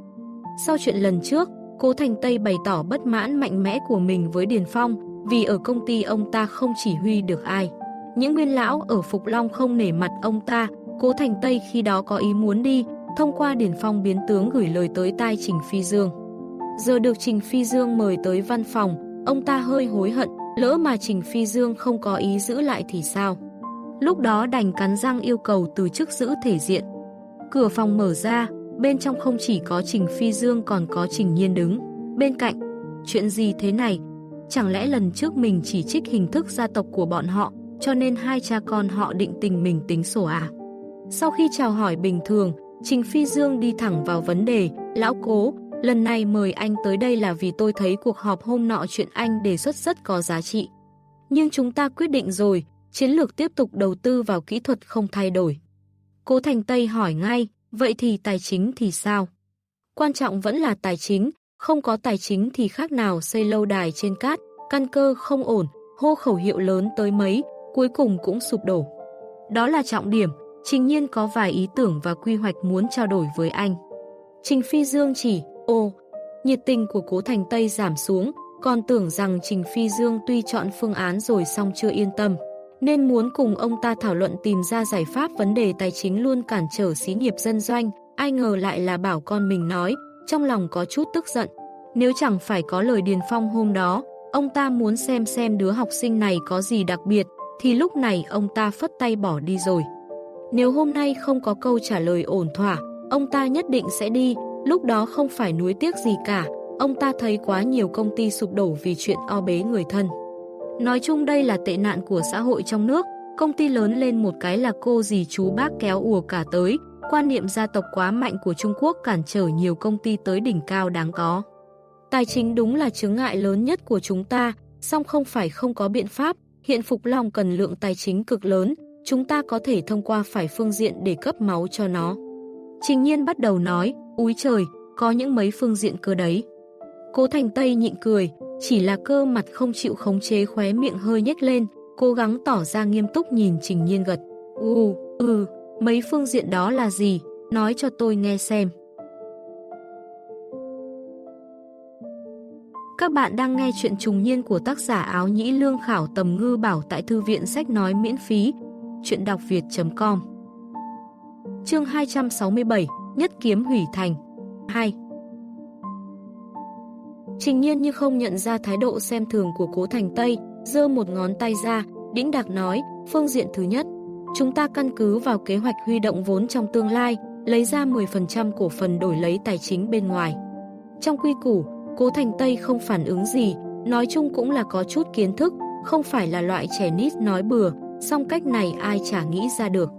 Sau chuyện lần trước, Cố Thành Tây bày tỏ bất mãn mạnh mẽ của mình với Điền Phong vì ở công ty ông ta không chỉ huy được ai. Những nguyên lão ở Phục Long không nể mặt ông ta, Cố Thành Tây khi đó có ý muốn đi, thông qua Điền Phong biến tướng gửi lời tới tai Trình Phi Dương. Giờ được Trình Phi Dương mời tới văn phòng, ông ta hơi hối hận, lỡ mà Trình Phi Dương không có ý giữ lại thì sao? Lúc đó đành cắn răng yêu cầu từ chức giữ thể diện. Cửa phòng mở ra, bên trong không chỉ có Trình Phi Dương còn có Trình Nhiên đứng. Bên cạnh, chuyện gì thế này? Chẳng lẽ lần trước mình chỉ trích hình thức gia tộc của bọn họ, cho nên hai cha con họ định tình mình tính sổ à? Sau khi chào hỏi bình thường, Trình Phi Dương đi thẳng vào vấn đề, lão cố, lần này mời anh tới đây là vì tôi thấy cuộc họp hôm nọ chuyện anh đề xuất rất có giá trị. Nhưng chúng ta quyết định rồi, chiến lược tiếp tục đầu tư vào kỹ thuật không thay đổi. Cố Thành Tây hỏi ngay, vậy thì tài chính thì sao? Quan trọng vẫn là tài chính, không có tài chính thì khác nào xây lâu đài trên cát, căn cơ không ổn, hô khẩu hiệu lớn tới mấy, cuối cùng cũng sụp đổ. Đó là trọng điểm, Trình Nhiên có vài ý tưởng và quy hoạch muốn trao đổi với anh. Trình Phi Dương chỉ, ô, nhiệt tình của Cố Thành Tây giảm xuống, còn tưởng rằng Trình Phi Dương tuy chọn phương án rồi xong chưa yên tâm, nên muốn cùng ông ta thảo luận tìm ra giải pháp vấn đề tài chính luôn cản trở xí nghiệp dân doanh, ai ngờ lại là bảo con mình nói, trong lòng có chút tức giận. Nếu chẳng phải có lời Điền Phong hôm đó, ông ta muốn xem xem đứa học sinh này có gì đặc biệt, thì lúc này ông ta phất tay bỏ đi rồi. Nếu hôm nay không có câu trả lời ổn thỏa, ông ta nhất định sẽ đi, lúc đó không phải nuối tiếc gì cả, ông ta thấy quá nhiều công ty sụp đổ vì chuyện o bế người thân. Nói chung đây là tệ nạn của xã hội trong nước, công ty lớn lên một cái là cô dì chú bác kéo ùa cả tới, quan niệm gia tộc quá mạnh của Trung Quốc cản trở nhiều công ty tới đỉnh cao đáng có. Tài chính đúng là chứng ngại lớn nhất của chúng ta, song không phải không có biện pháp, hiện Phục Long cần lượng tài chính cực lớn, chúng ta có thể thông qua phải phương diện để cấp máu cho nó. Trình nhiên bắt đầu nói, úi trời, có những mấy phương diện cơ đấy. Cố Thành Tây nhịn cười, chỉ là cơ mặt không chịu khống chế khóe miệng hơi nhếch lên, cố gắng tỏ ra nghiêm túc nhìn Trình Nhiên gật. Ừ, ừ, mấy phương diện đó là gì? Nói cho tôi nghe xem. Các bạn đang nghe chuyện trùng niên của tác giả áo nhĩ lương khảo tầm ngư bảo tại thư viện sách nói miễn phí. Chuyện đọc việt.com Chương 267 Nhất kiếm hủy thành 2 Trình nhiên như không nhận ra thái độ xem thường của cố thành Tây, dơ một ngón tay ra, đĩnh đạc nói, phương diện thứ nhất, chúng ta căn cứ vào kế hoạch huy động vốn trong tương lai, lấy ra 10% cổ phần đổi lấy tài chính bên ngoài. Trong quy củ, cố thành Tây không phản ứng gì, nói chung cũng là có chút kiến thức, không phải là loại trẻ nít nói bừa, song cách này ai chả nghĩ ra được.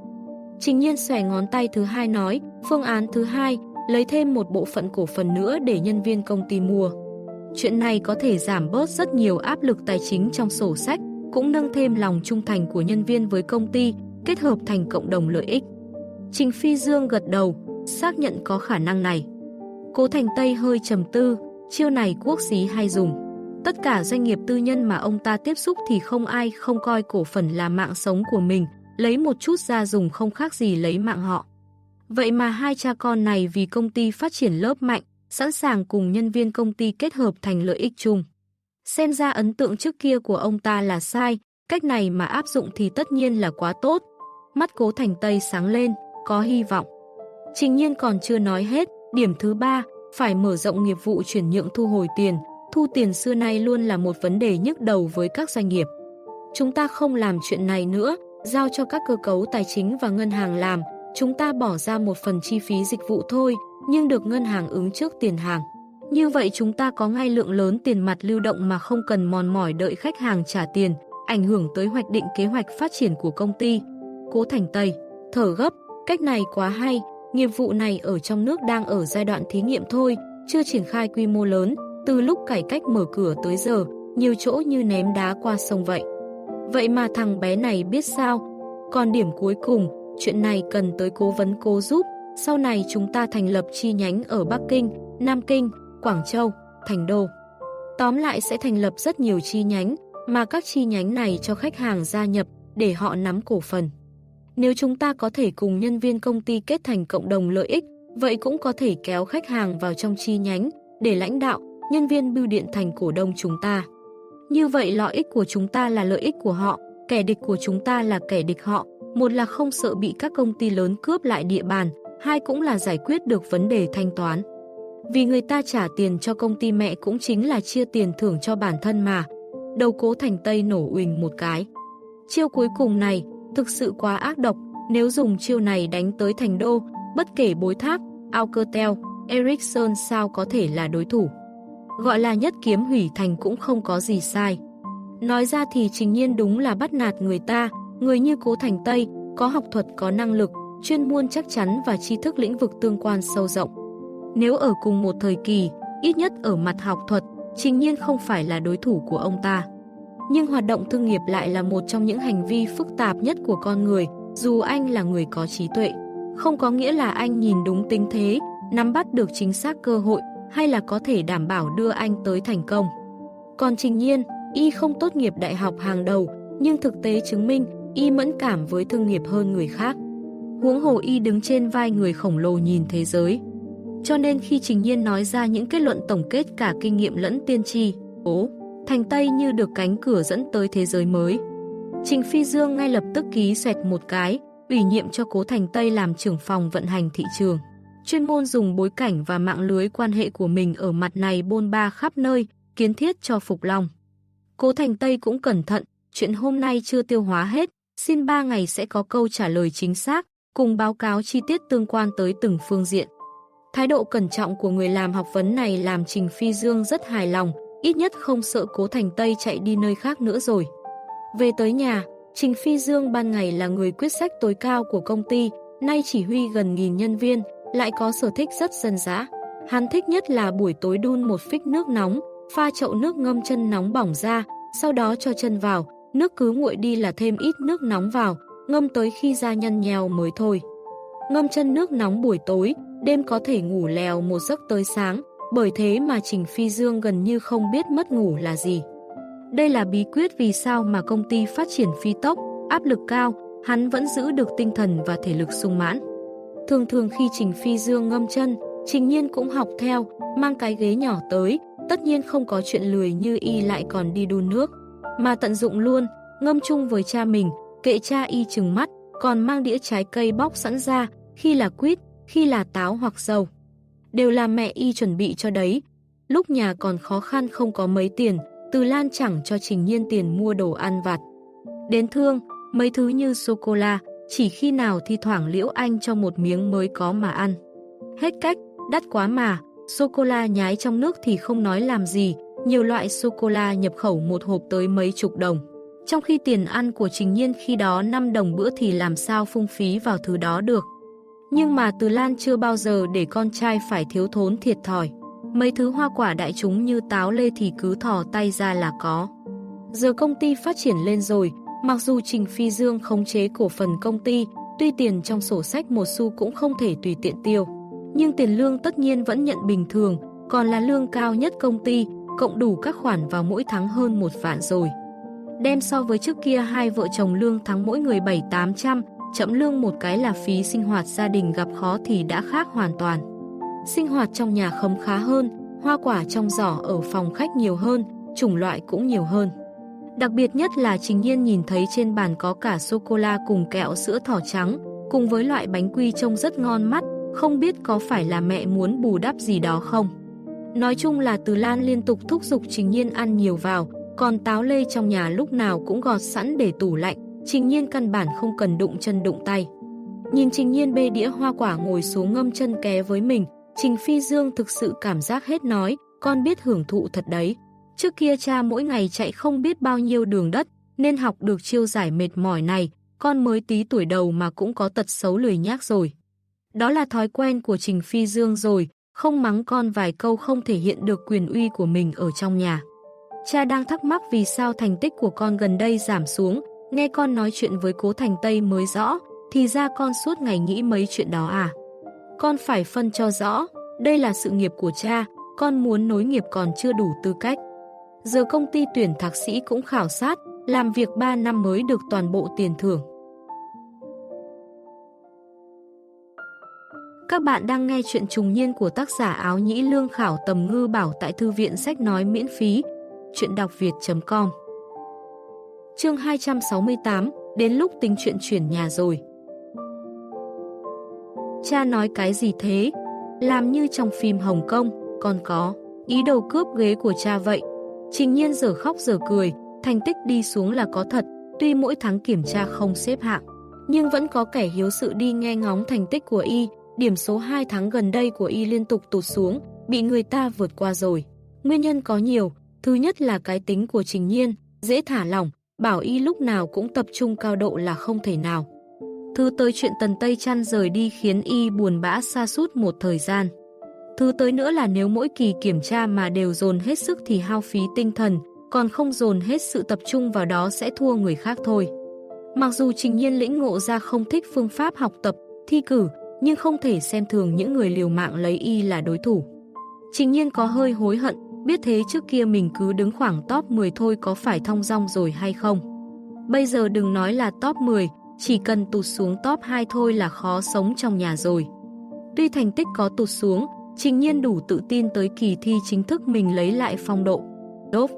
Trình nhiên xòe ngón tay thứ hai nói, phương án thứ hai, lấy thêm một bộ phận cổ phần nữa để nhân viên công ty mua. Chuyện này có thể giảm bớt rất nhiều áp lực tài chính trong sổ sách, cũng nâng thêm lòng trung thành của nhân viên với công ty, kết hợp thành cộng đồng lợi ích. Trình Phi Dương gật đầu, xác nhận có khả năng này. Cố Thành Tây hơi trầm tư, chiêu này quốc xí hay dùng. Tất cả doanh nghiệp tư nhân mà ông ta tiếp xúc thì không ai không coi cổ phần là mạng sống của mình, lấy một chút ra dùng không khác gì lấy mạng họ. Vậy mà hai cha con này vì công ty phát triển lớp mạnh, sẵn sàng cùng nhân viên công ty kết hợp thành lợi ích chung. Xem ra ấn tượng trước kia của ông ta là sai, cách này mà áp dụng thì tất nhiên là quá tốt. Mắt cố thành Tây sáng lên, có hy vọng. Trình nhiên còn chưa nói hết, điểm thứ ba, phải mở rộng nghiệp vụ chuyển nhượng thu hồi tiền. Thu tiền xưa nay luôn là một vấn đề nhức đầu với các doanh nghiệp. Chúng ta không làm chuyện này nữa, giao cho các cơ cấu tài chính và ngân hàng làm, chúng ta bỏ ra một phần chi phí dịch vụ thôi, nhưng được ngân hàng ứng trước tiền hàng. Như vậy chúng ta có ngay lượng lớn tiền mặt lưu động mà không cần mòn mỏi đợi khách hàng trả tiền, ảnh hưởng tới hoạch định kế hoạch phát triển của công ty. Cố Thành Tây, thở gấp, cách này quá hay, nghiệp vụ này ở trong nước đang ở giai đoạn thí nghiệm thôi, chưa triển khai quy mô lớn, từ lúc cải cách mở cửa tới giờ, nhiều chỗ như ném đá qua sông vậy. Vậy mà thằng bé này biết sao? Còn điểm cuối cùng, chuyện này cần tới cố vấn cô giúp, sau này chúng ta thành lập chi nhánh ở Bắc Kinh, Nam Kinh, Quảng Châu, Thành Đô. Tóm lại sẽ thành lập rất nhiều chi nhánh, mà các chi nhánh này cho khách hàng gia nhập để họ nắm cổ phần. Nếu chúng ta có thể cùng nhân viên công ty kết thành cộng đồng lợi ích, vậy cũng có thể kéo khách hàng vào trong chi nhánh để lãnh đạo, nhân viên bưu điện thành cổ đông chúng ta. Như vậy lợi ích của chúng ta là lợi ích của họ, kẻ địch của chúng ta là kẻ địch họ, một là không sợ bị các công ty lớn cướp lại địa bàn, hai cũng là giải quyết được vấn đề thanh toán. Vì người ta trả tiền cho công ty mẹ cũng chính là chia tiền thưởng cho bản thân mà. Đầu cố thành Tây nổ uỳnh một cái. Chiêu cuối cùng này, thực sự quá ác độc, nếu dùng chiêu này đánh tới thành đô, bất kể bối tháp, Alcatel, Ericsson sao có thể là đối thủ. Gọi là nhất kiếm hủy thành cũng không có gì sai. Nói ra thì trình nhiên đúng là bắt nạt người ta, người như cố thành Tây, có học thuật có năng lực, chuyên môn chắc chắn và tri thức lĩnh vực tương quan sâu rộng. Nếu ở cùng một thời kỳ, ít nhất ở mặt học thuật, Trình Nhiên không phải là đối thủ của ông ta. Nhưng hoạt động thương nghiệp lại là một trong những hành vi phức tạp nhất của con người, dù anh là người có trí tuệ. Không có nghĩa là anh nhìn đúng tính thế, nắm bắt được chính xác cơ hội hay là có thể đảm bảo đưa anh tới thành công. Còn Trình Nhiên, y không tốt nghiệp đại học hàng đầu, nhưng thực tế chứng minh y mẫn cảm với thương nghiệp hơn người khác. Huống hồ y đứng trên vai người khổng lồ nhìn thế giới. Cho nên khi Trình Nhiên nói ra những kết luận tổng kết cả kinh nghiệm lẫn tiên tri, ố, thành Tây như được cánh cửa dẫn tới thế giới mới. Trình Phi Dương ngay lập tức ký xoẹt một cái, ủy nhiệm cho Cố Thành Tây làm trưởng phòng vận hành thị trường. Chuyên môn dùng bối cảnh và mạng lưới quan hệ của mình ở mặt này bôn ba khắp nơi, kiến thiết cho Phục Long. Cố Thành Tây cũng cẩn thận, chuyện hôm nay chưa tiêu hóa hết, xin 3 ngày sẽ có câu trả lời chính xác, cùng báo cáo chi tiết tương quan tới từng phương diện. Thái độ cẩn trọng của người làm học vấn này làm Trình Phi Dương rất hài lòng, ít nhất không sợ Cố Thành Tây chạy đi nơi khác nữa rồi. Về tới nhà, Trình Phi Dương ban ngày là người quyết sách tối cao của công ty, nay chỉ huy gần nghìn nhân viên, lại có sở thích rất dân dã. Hắn thích nhất là buổi tối đun một phích nước nóng, pha chậu nước ngâm chân nóng bỏng ra, sau đó cho chân vào, nước cứ nguội đi là thêm ít nước nóng vào, ngâm tới khi da nhăn nhèo mới thôi. Ngâm chân nước nóng buổi tối, đêm có thể ngủ lèo một giấc tới sáng, bởi thế mà Trình Phi Dương gần như không biết mất ngủ là gì. Đây là bí quyết vì sao mà công ty phát triển phi tốc, áp lực cao, hắn vẫn giữ được tinh thần và thể lực sung mãn. Thường thường khi Trình Phi Dương ngâm chân, Trình Nhiên cũng học theo, mang cái ghế nhỏ tới, tất nhiên không có chuyện lười như y lại còn đi đun nước, mà tận dụng luôn, ngâm chung với cha mình, kệ cha y chừng mắt, còn mang đĩa trái cây bóc sẵn ra, khi là quýt, khi là táo hoặc dầu. Đều là mẹ y chuẩn bị cho đấy. Lúc nhà còn khó khăn không có mấy tiền, Từ Lan chẳng cho Trình Nhiên tiền mua đồ ăn vặt. Đến thương, mấy thứ như sô-cô-la, chỉ khi nào thi thoảng Liễu Anh cho một miếng mới có mà ăn. Hết cách, đắt quá mà, sô-cô-la nhái trong nước thì không nói làm gì, nhiều loại sô-cô-la nhập khẩu một hộp tới mấy chục đồng. Trong khi tiền ăn của Trình Nhiên khi đó 5 đồng bữa thì làm sao phung phí vào thứ đó được. Nhưng mà Từ Lan chưa bao giờ để con trai phải thiếu thốn thiệt thòi. Mấy thứ hoa quả đại chúng như táo lê thì cứ thò tay ra là có. Giờ công ty phát triển lên rồi, mặc dù Trình Phi Dương khống chế cổ phần công ty, tuy tiền trong sổ sách một xu cũng không thể tùy tiện tiêu. Nhưng tiền lương tất nhiên vẫn nhận bình thường, còn là lương cao nhất công ty, cộng đủ các khoản vào mỗi tháng hơn một vạn rồi. Đem so với trước kia hai vợ chồng lương tháng mỗi người 7-800, chậm lương một cái là phí sinh hoạt gia đình gặp khó thì đã khác hoàn toàn. Sinh hoạt trong nhà khấm khá hơn, hoa quả trong giỏ ở phòng khách nhiều hơn, chủng loại cũng nhiều hơn. Đặc biệt nhất là Trình Nhiên nhìn thấy trên bàn có cả sô-cô-la cùng kẹo sữa thỏ trắng, cùng với loại bánh quy trông rất ngon mắt, không biết có phải là mẹ muốn bù đắp gì đó không. Nói chung là Từ Lan liên tục thúc giục Trình Nhiên ăn nhiều vào, còn táo lê trong nhà lúc nào cũng gọt sẵn để tủ lạnh, Trình Nhiên căn bản không cần đụng chân đụng tay. Nhìn Trình Nhiên bê đĩa hoa quả ngồi xuống ngâm chân ké với mình, Trình Phi Dương thực sự cảm giác hết nói, con biết hưởng thụ thật đấy. Trước kia cha mỗi ngày chạy không biết bao nhiêu đường đất, nên học được chiêu giải mệt mỏi này, con mới tí tuổi đầu mà cũng có tật xấu lười nhác rồi. Đó là thói quen của Trình Phi Dương rồi, không mắng con vài câu không thể hiện được quyền uy của mình ở trong nhà. Cha đang thắc mắc vì sao thành tích của con gần đây giảm xuống, nghe con nói chuyện với cố thành Tây mới rõ, thì ra con suốt ngày nghĩ mấy chuyện đó à. Con phải phân cho rõ, đây là sự nghiệp của cha, con muốn nối nghiệp còn chưa đủ tư cách. Giờ công ty tuyển thạc sĩ cũng khảo sát, làm việc 3 năm mới được toàn bộ tiền thưởng. Các bạn đang nghe chuyện trùng niên của tác giả áo nhĩ lương khảo tầm ngư bảo tại thư viện sách nói miễn phí. Chuyện đọc việt.com Chương 268 Đến lúc tính chuyện chuyển nhà rồi Cha nói cái gì thế? Làm như trong phim Hồng Kông, còn có ý đồ cướp ghế của cha vậy. Trình nhiên giờ khóc giờ cười, thành tích đi xuống là có thật, tuy mỗi tháng kiểm tra không xếp hạng, nhưng vẫn có kẻ hiếu sự đi nghe ngóng thành tích của y, điểm số 2 tháng gần đây của y liên tục tụt xuống, bị người ta vượt qua rồi. Nguyên nhân có nhiều, thứ nhất là cái tính của Trình Nhiên, dễ thả lỏng, bảo y lúc nào cũng tập trung cao độ là không thể nào. Thứ tới chuyện Tần Tây Trăn rời đi khiến y buồn bã xa sút một thời gian. Thứ tới nữa là nếu mỗi kỳ kiểm tra mà đều dồn hết sức thì hao phí tinh thần, còn không dồn hết sự tập trung vào đó sẽ thua người khác thôi. Mặc dù Trình Nhiên lĩnh ngộ ra không thích phương pháp học tập, thi cử, nhưng không thể xem thường những người liều mạng lấy y là đối thủ. Trình Nhiên có hơi hối hận, biết thế trước kia mình cứ đứng khoảng top 10 thôi có phải thong dong rồi hay không. Bây giờ đừng nói là top 10, chỉ cần tụt xuống top 2 thôi là khó sống trong nhà rồi. Tuy thành tích có tụt xuống, Trình Nhiên đủ tự tin tới kỳ thi chính thức mình lấy lại phong độ. Đốp!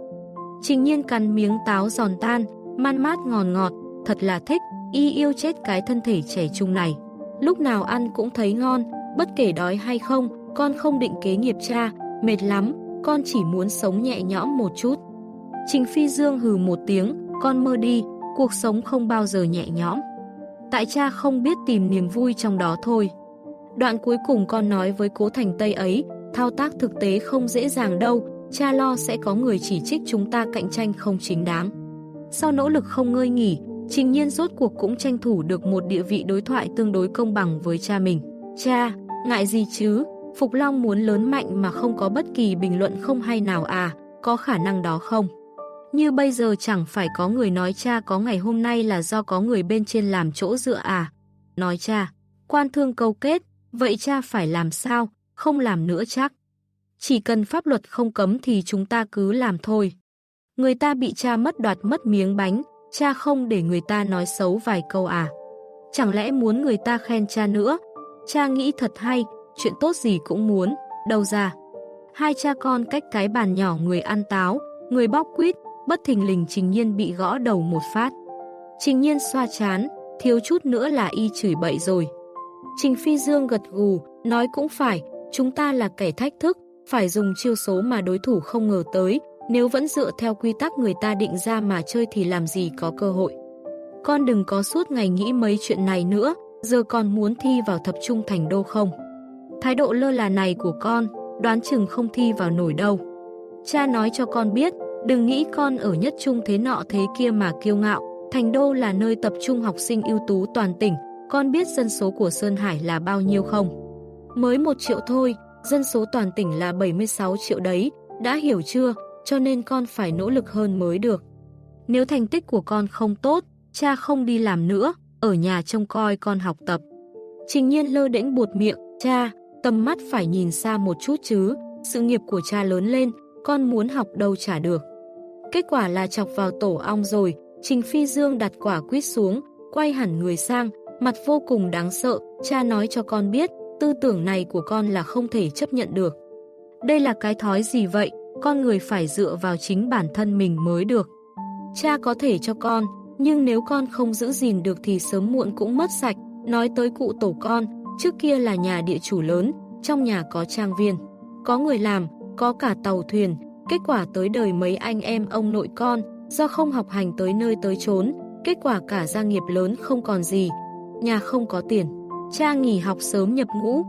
Trình Nhiên cắn miếng táo giòn tan, man mát ngọt ngọt, thật là thích, y yêu chết cái thân thể trẻ trung này. Lúc nào ăn cũng thấy ngon, bất kể đói hay không, con không định kế nghiệp cha, mệt lắm, con chỉ muốn sống nhẹ nhõm một chút. Trình Phi Dương hừ một tiếng, con mơ đi, cuộc sống không bao giờ nhẹ nhõm. Tại cha không biết tìm niềm vui trong đó thôi. Đoạn cuối cùng con nói với cố thành Tây ấy, thao tác thực tế không dễ dàng đâu, cha lo sẽ có người chỉ trích chúng ta cạnh tranh không chính đáng. Sau nỗ lực không ngơi nghỉ, Trình Nhiên rốt cuộc cũng tranh thủ được một địa vị đối thoại tương đối công bằng với cha mình. Cha, ngại gì chứ, Phục Long muốn lớn mạnh mà không có bất kỳ bình luận không hay nào à, có khả năng đó không? Như bây giờ chẳng phải có người nói cha có ngày hôm nay là do có người bên trên làm chỗ dựa à? Nói cha, quan thương câu kết, vậy cha phải làm sao, không làm nữa chắc. Chỉ cần pháp luật không cấm thì chúng ta cứ làm thôi. Người ta bị cha mất đoạt mất miếng bánh, cha không để người ta nói xấu vài câu à. Chẳng lẽ muốn người ta khen cha nữa? Cha nghĩ thật hay, chuyện tốt gì cũng muốn, đâu ra. Hai cha con cách cái bàn nhỏ người ăn táo, người bóc quýt, bất thình lình Trình Nhiên bị gõ đầu một phát. Trình Nhiên xoa chán, thiếu chút nữa là y chửi bậy rồi. Trình Phi Dương gật gù, nói cũng phải, chúng ta là kẻ thách thức, phải dùng chiêu số mà đối thủ không ngờ tới, nếu vẫn dựa theo quy tắc người ta định ra mà chơi thì làm gì có cơ hội. Con đừng có suốt ngày nghĩ mấy chuyện này nữa, giờ còn muốn thi vào thập trung thành đô không? Thái độ lơ là này của con, đoán chừng không thi vào nổi đâu. Cha nói cho con biết, đừng nghĩ con ở nhất trung thế nọ thế kia mà kiêu ngạo. Thành đô là nơi tập trung học sinh ưu tú toàn tỉnh, con biết dân số của Sơn Hải là bao nhiêu không? Mới một triệu thôi, dân số toàn tỉnh là 76 triệu đấy, đã hiểu chưa? Cho nên con phải nỗ lực hơn mới được. Nếu thành tích của con không tốt, cha không đi làm nữa, ở nhà trông coi con học tập. Trình nhiên lơ đễnh buột miệng, cha, tầm mắt phải nhìn xa một chút chứ, sự nghiệp của cha lớn lên, con muốn học đâu trả được. Kết quả là chọc vào tổ ong rồi, Trình Phi Dương đặt quả quýt xuống, quay hẳn người sang, mặt vô cùng đáng sợ, cha nói cho con biết, tư tưởng này của con là không thể chấp nhận được. Đây là cái thói gì vậy, con người phải dựa vào chính bản thân mình mới được. Cha có thể cho con, nhưng nếu con không giữ gìn được thì sớm muộn cũng mất sạch, nói tới cụ tổ con, trước kia là nhà địa chủ lớn, trong nhà có trang viên, có người làm, có cả tàu thuyền, kết quả tới đời mấy anh em ông nội con, do không học hành tới nơi tới chốn, kết quả cả gia nghiệp lớn không còn gì, nhà không có tiền. Cha nghỉ học sớm nhập ngũ,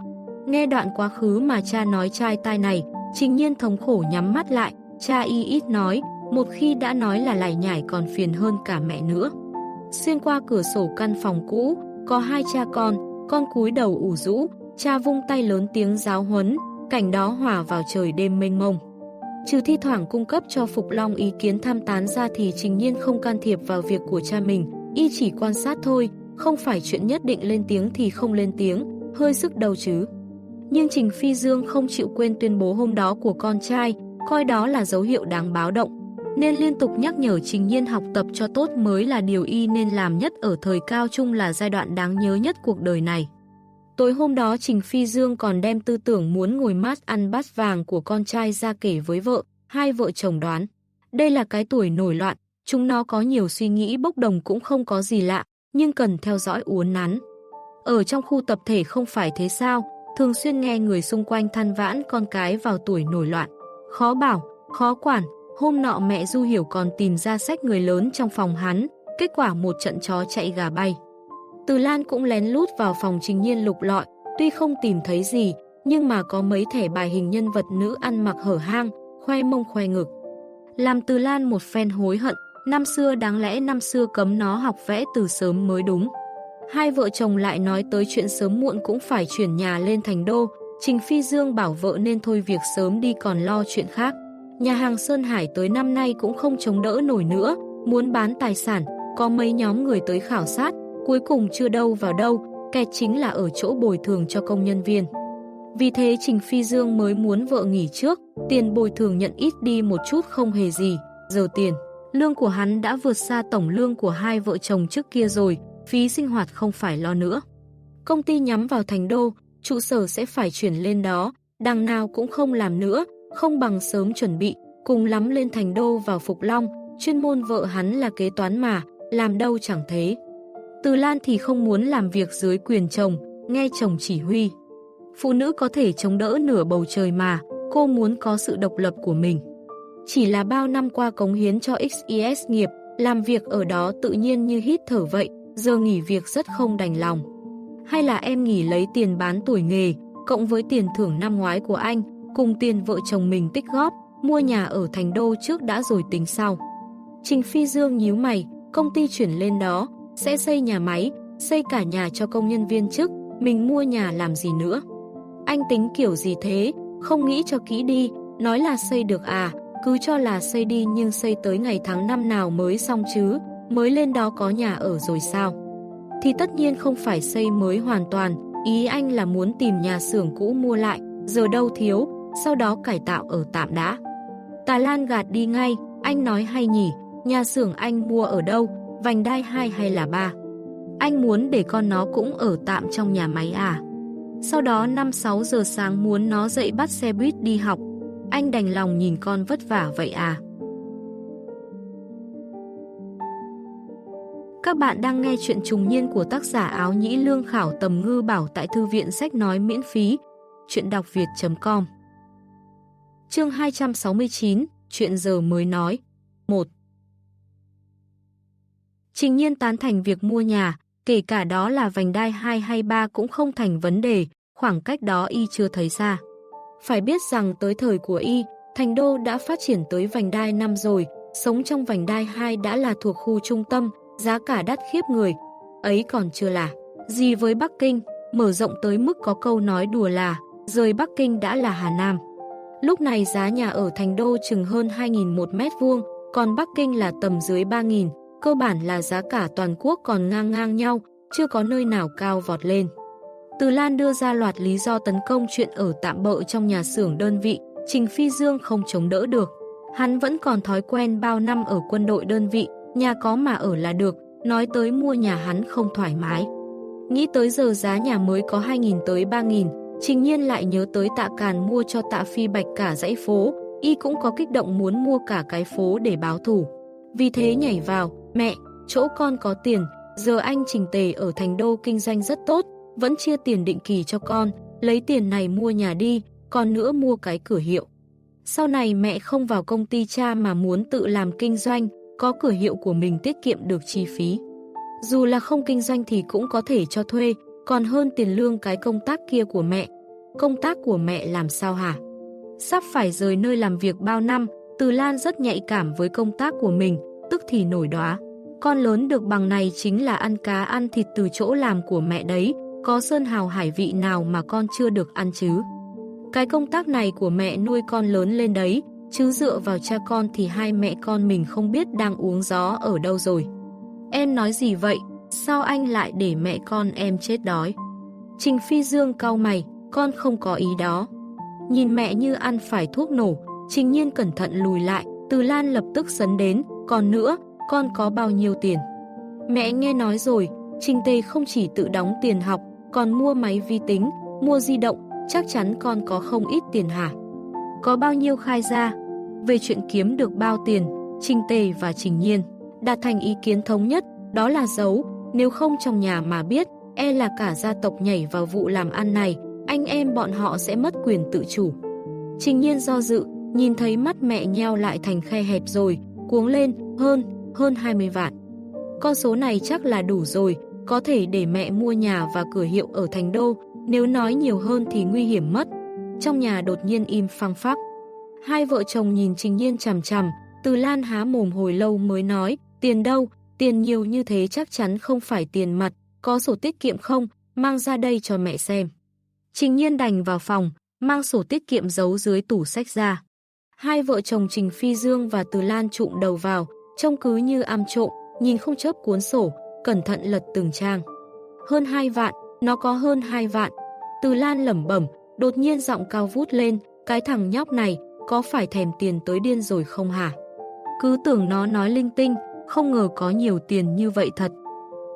nghe đoạn quá khứ mà cha nói trai tai này, trình nhiên thống khổ nhắm mắt lại, cha y ít nói, một khi đã nói là lải nhải còn phiền hơn cả mẹ nữa. Xuyên qua cửa sổ căn phòng cũ, có hai cha con, con cúi đầu ủ rũ, cha vung tay lớn tiếng giáo huấn, cảnh đó hòa vào trời đêm mênh mông. Trừ thi thoảng cung cấp cho Phục Long ý kiến tham tán ra thì trình nhiên không can thiệp vào việc của cha mình, y chỉ quan sát thôi, không phải chuyện nhất định lên tiếng thì không lên tiếng, hơi sức đầu chứ. Nhưng Trình Phi Dương không chịu quên tuyên bố hôm đó của con trai, coi đó là dấu hiệu đáng báo động. Nên liên tục nhắc nhở Trình Nhiên học tập cho tốt mới là điều y nên làm nhất ở thời cao trung là giai đoạn đáng nhớ nhất cuộc đời này. Tối hôm đó Trình Phi Dương còn đem tư tưởng muốn ngồi mát ăn bát vàng của con trai ra kể với vợ, hai vợ chồng đoán. Đây là cái tuổi nổi loạn, chúng nó có nhiều suy nghĩ bốc đồng cũng không có gì lạ, nhưng cần theo dõi uốn nắn. Ở trong khu tập thể không phải thế sao, thường xuyên nghe người xung quanh than vãn con cái vào tuổi nổi loạn. Khó bảo, khó quản, hôm nọ mẹ Du Hiểu còn tìm ra sách người lớn trong phòng hắn, kết quả một trận chó chạy gà bay. Từ Lan cũng lén lút vào phòng trình nhiên lục lọi, tuy không tìm thấy gì, nhưng mà có mấy thẻ bài hình nhân vật nữ ăn mặc hở hang, khoe mông khoe ngực. Làm Từ Lan một phen hối hận, năm xưa đáng lẽ năm xưa cấm nó học vẽ từ sớm mới đúng. Hai vợ chồng lại nói tới chuyện sớm muộn cũng phải chuyển nhà lên thành đô, Trình Phi Dương bảo vợ nên thôi việc sớm đi còn lo chuyện khác. Nhà hàng Sơn Hải tới năm nay cũng không chống đỡ nổi nữa, muốn bán tài sản, có mấy nhóm người tới khảo sát, cuối cùng chưa đâu vào đâu, kẹt chính là ở chỗ bồi thường cho công nhân viên. Vì thế Trình Phi Dương mới muốn vợ nghỉ trước, tiền bồi thường nhận ít đi một chút không hề gì, giờ tiền. Lương của hắn đã vượt xa tổng lương của hai vợ chồng trước kia rồi, phí sinh hoạt không phải lo nữa. Công ty nhắm vào thành đô, trụ sở sẽ phải chuyển lên đó, đằng nào cũng không làm nữa, không bằng sớm chuẩn bị, cùng lắm lên thành đô vào Phục Long, chuyên môn vợ hắn là kế toán mà, làm đâu chẳng thế. Từ Lan thì không muốn làm việc dưới quyền chồng, nghe chồng chỉ huy. Phụ nữ có thể chống đỡ nửa bầu trời mà, cô muốn có sự độc lập của mình. Chỉ là bao năm qua cống hiến cho XIS nghiệp, làm việc ở đó tự nhiên như hít thở vậy, giờ nghỉ việc rất không đành lòng. Hay là em nghỉ lấy tiền bán tuổi nghề, cộng với tiền thưởng năm ngoái của anh, cùng tiền vợ chồng mình tích góp, mua nhà ở thành đô trước đã rồi tính sau. Trình Phi Dương nhíu mày, công ty chuyển lên đó, sẽ xây nhà máy, xây cả nhà cho công nhân viên chức, mình mua nhà làm gì nữa. Anh tính kiểu gì thế, không nghĩ cho kỹ đi, nói là xây được à, cứ cho là xây đi nhưng xây tới ngày tháng năm nào mới xong chứ, mới lên đó có nhà ở rồi sao? Thì tất nhiên không phải xây mới hoàn toàn, ý anh là muốn tìm nhà xưởng cũ mua lại, giờ đâu thiếu, sau đó cải tạo ở tạm đã. Tà Lan gạt đi ngay, anh nói hay nhỉ, nhà xưởng anh mua ở đâu, vành đai 2 hay là 3? Anh muốn để con nó cũng ở tạm trong nhà máy à? Sau đó 5-6 giờ sáng muốn nó dậy bắt xe buýt đi học, anh đành lòng nhìn con vất vả vậy à? Các bạn đang nghe chuyện trùng niên của tác giả áo nhĩ lương khảo tầm ngư bảo tại thư viện sách nói miễn phí. Chuyện đọc việt.com Chương 269 Chuyện giờ mới nói 1 Trình nhiên tán thành việc mua nhà, kể cả đó là vành đai 2 hay 3 cũng không thành vấn đề, khoảng cách đó y chưa thấy xa. Phải biết rằng tới thời của y, thành đô đã phát triển tới vành đai 5 rồi, sống trong vành đai 2 đã là thuộc khu trung tâm, giá cả đắt khiếp người. Ấy còn chưa là gì với Bắc Kinh, mở rộng tới mức có câu nói đùa là rời Bắc Kinh đã là Hà Nam. Lúc này giá nhà ở thành đô chừng hơn 2.000 một mét vuông, còn Bắc Kinh là tầm dưới 3.000, cơ bản là giá cả toàn quốc còn ngang ngang nhau, chưa có nơi nào cao vọt lên. Từ Lan đưa ra loạt lý do tấn công chuyện ở tạm bợ trong nhà xưởng đơn vị, Trình Phi Dương không chống đỡ được. Hắn vẫn còn thói quen bao năm ở quân đội đơn vị, nhà có mà ở là được, nói tới mua nhà hắn không thoải mái. Nghĩ tới giờ giá nhà mới có 2.000 tới 3.000, Trình Nhiên lại nhớ tới tạ càn mua cho tạ phi bạch cả dãy phố, y cũng có kích động muốn mua cả cái phố để báo thủ. Vì thế nhảy vào, mẹ, chỗ con có tiền, giờ anh Trình Tề ở thành đô kinh doanh rất tốt, vẫn chia tiền định kỳ cho con, lấy tiền này mua nhà đi, còn nữa mua cái cửa hiệu. Sau này mẹ không vào công ty cha mà muốn tự làm kinh doanh, có cửa hiệu của mình tiết kiệm được chi phí. Dù là không kinh doanh thì cũng có thể cho thuê, còn hơn tiền lương cái công tác kia của mẹ. Công tác của mẹ làm sao hả? Sắp phải rời nơi làm việc bao năm, Từ Lan rất nhạy cảm với công tác của mình, tức thì nổi đóa. Con lớn được bằng này chính là ăn cá ăn thịt từ chỗ làm của mẹ đấy, có sơn hào hải vị nào mà con chưa được ăn chứ. Cái công tác này của mẹ nuôi con lớn lên đấy, chứ dựa vào cha con thì hai mẹ con mình không biết đang uống gió ở đâu rồi. Em nói gì vậy? Sao anh lại để mẹ con em chết đói? Trình Phi Dương cau mày, con không có ý đó. Nhìn mẹ như ăn phải thuốc nổ, Trình Nhiên cẩn thận lùi lại, Từ Lan lập tức sấn đến, còn nữa, con có bao nhiêu tiền? Mẹ nghe nói rồi, Trình Tê không chỉ tự đóng tiền học, còn mua máy vi tính, mua di động, chắc chắn con có không ít tiền hả? Có bao nhiêu khai ra? Về chuyện kiếm được bao tiền, Trình Tề và Trình Nhiên đạt thành ý kiến thống nhất, đó là giấu, nếu không trong nhà mà biết, e là cả gia tộc nhảy vào vụ làm ăn này, anh em bọn họ sẽ mất quyền tự chủ. Trình Nhiên do dự, nhìn thấy mắt mẹ nheo lại thành khe hẹp rồi, cuống lên, hơn, hơn 20 vạn. Con số này chắc là đủ rồi, có thể để mẹ mua nhà và cửa hiệu ở Thành Đô, nếu nói nhiều hơn thì nguy hiểm mất. Trong nhà đột nhiên im phăng phắc. Hai vợ chồng nhìn Trình Nhiên chằm chằm, từ Lan há mồm hồi lâu mới nói, tiền đâu, tiền nhiều như thế chắc chắn không phải tiền mặt, có sổ tiết kiệm không, mang ra đây cho mẹ xem. Trình nhiên đành vào phòng, mang sổ tiết kiệm giấu dưới tủ sách ra. Hai vợ chồng Trình Phi Dương và Từ Lan trụm đầu vào, trông cứ như am trộm, nhìn không chớp cuốn sổ, cẩn thận lật từng trang. Hơn hai vạn, nó có hơn hai vạn. Từ Lan lẩm bẩm, đột nhiên giọng cao vút lên, cái thằng nhóc này, có phải thèm tiền tới điên rồi không hả? Cứ tưởng nó nói linh tinh, không ngờ có nhiều tiền như vậy thật.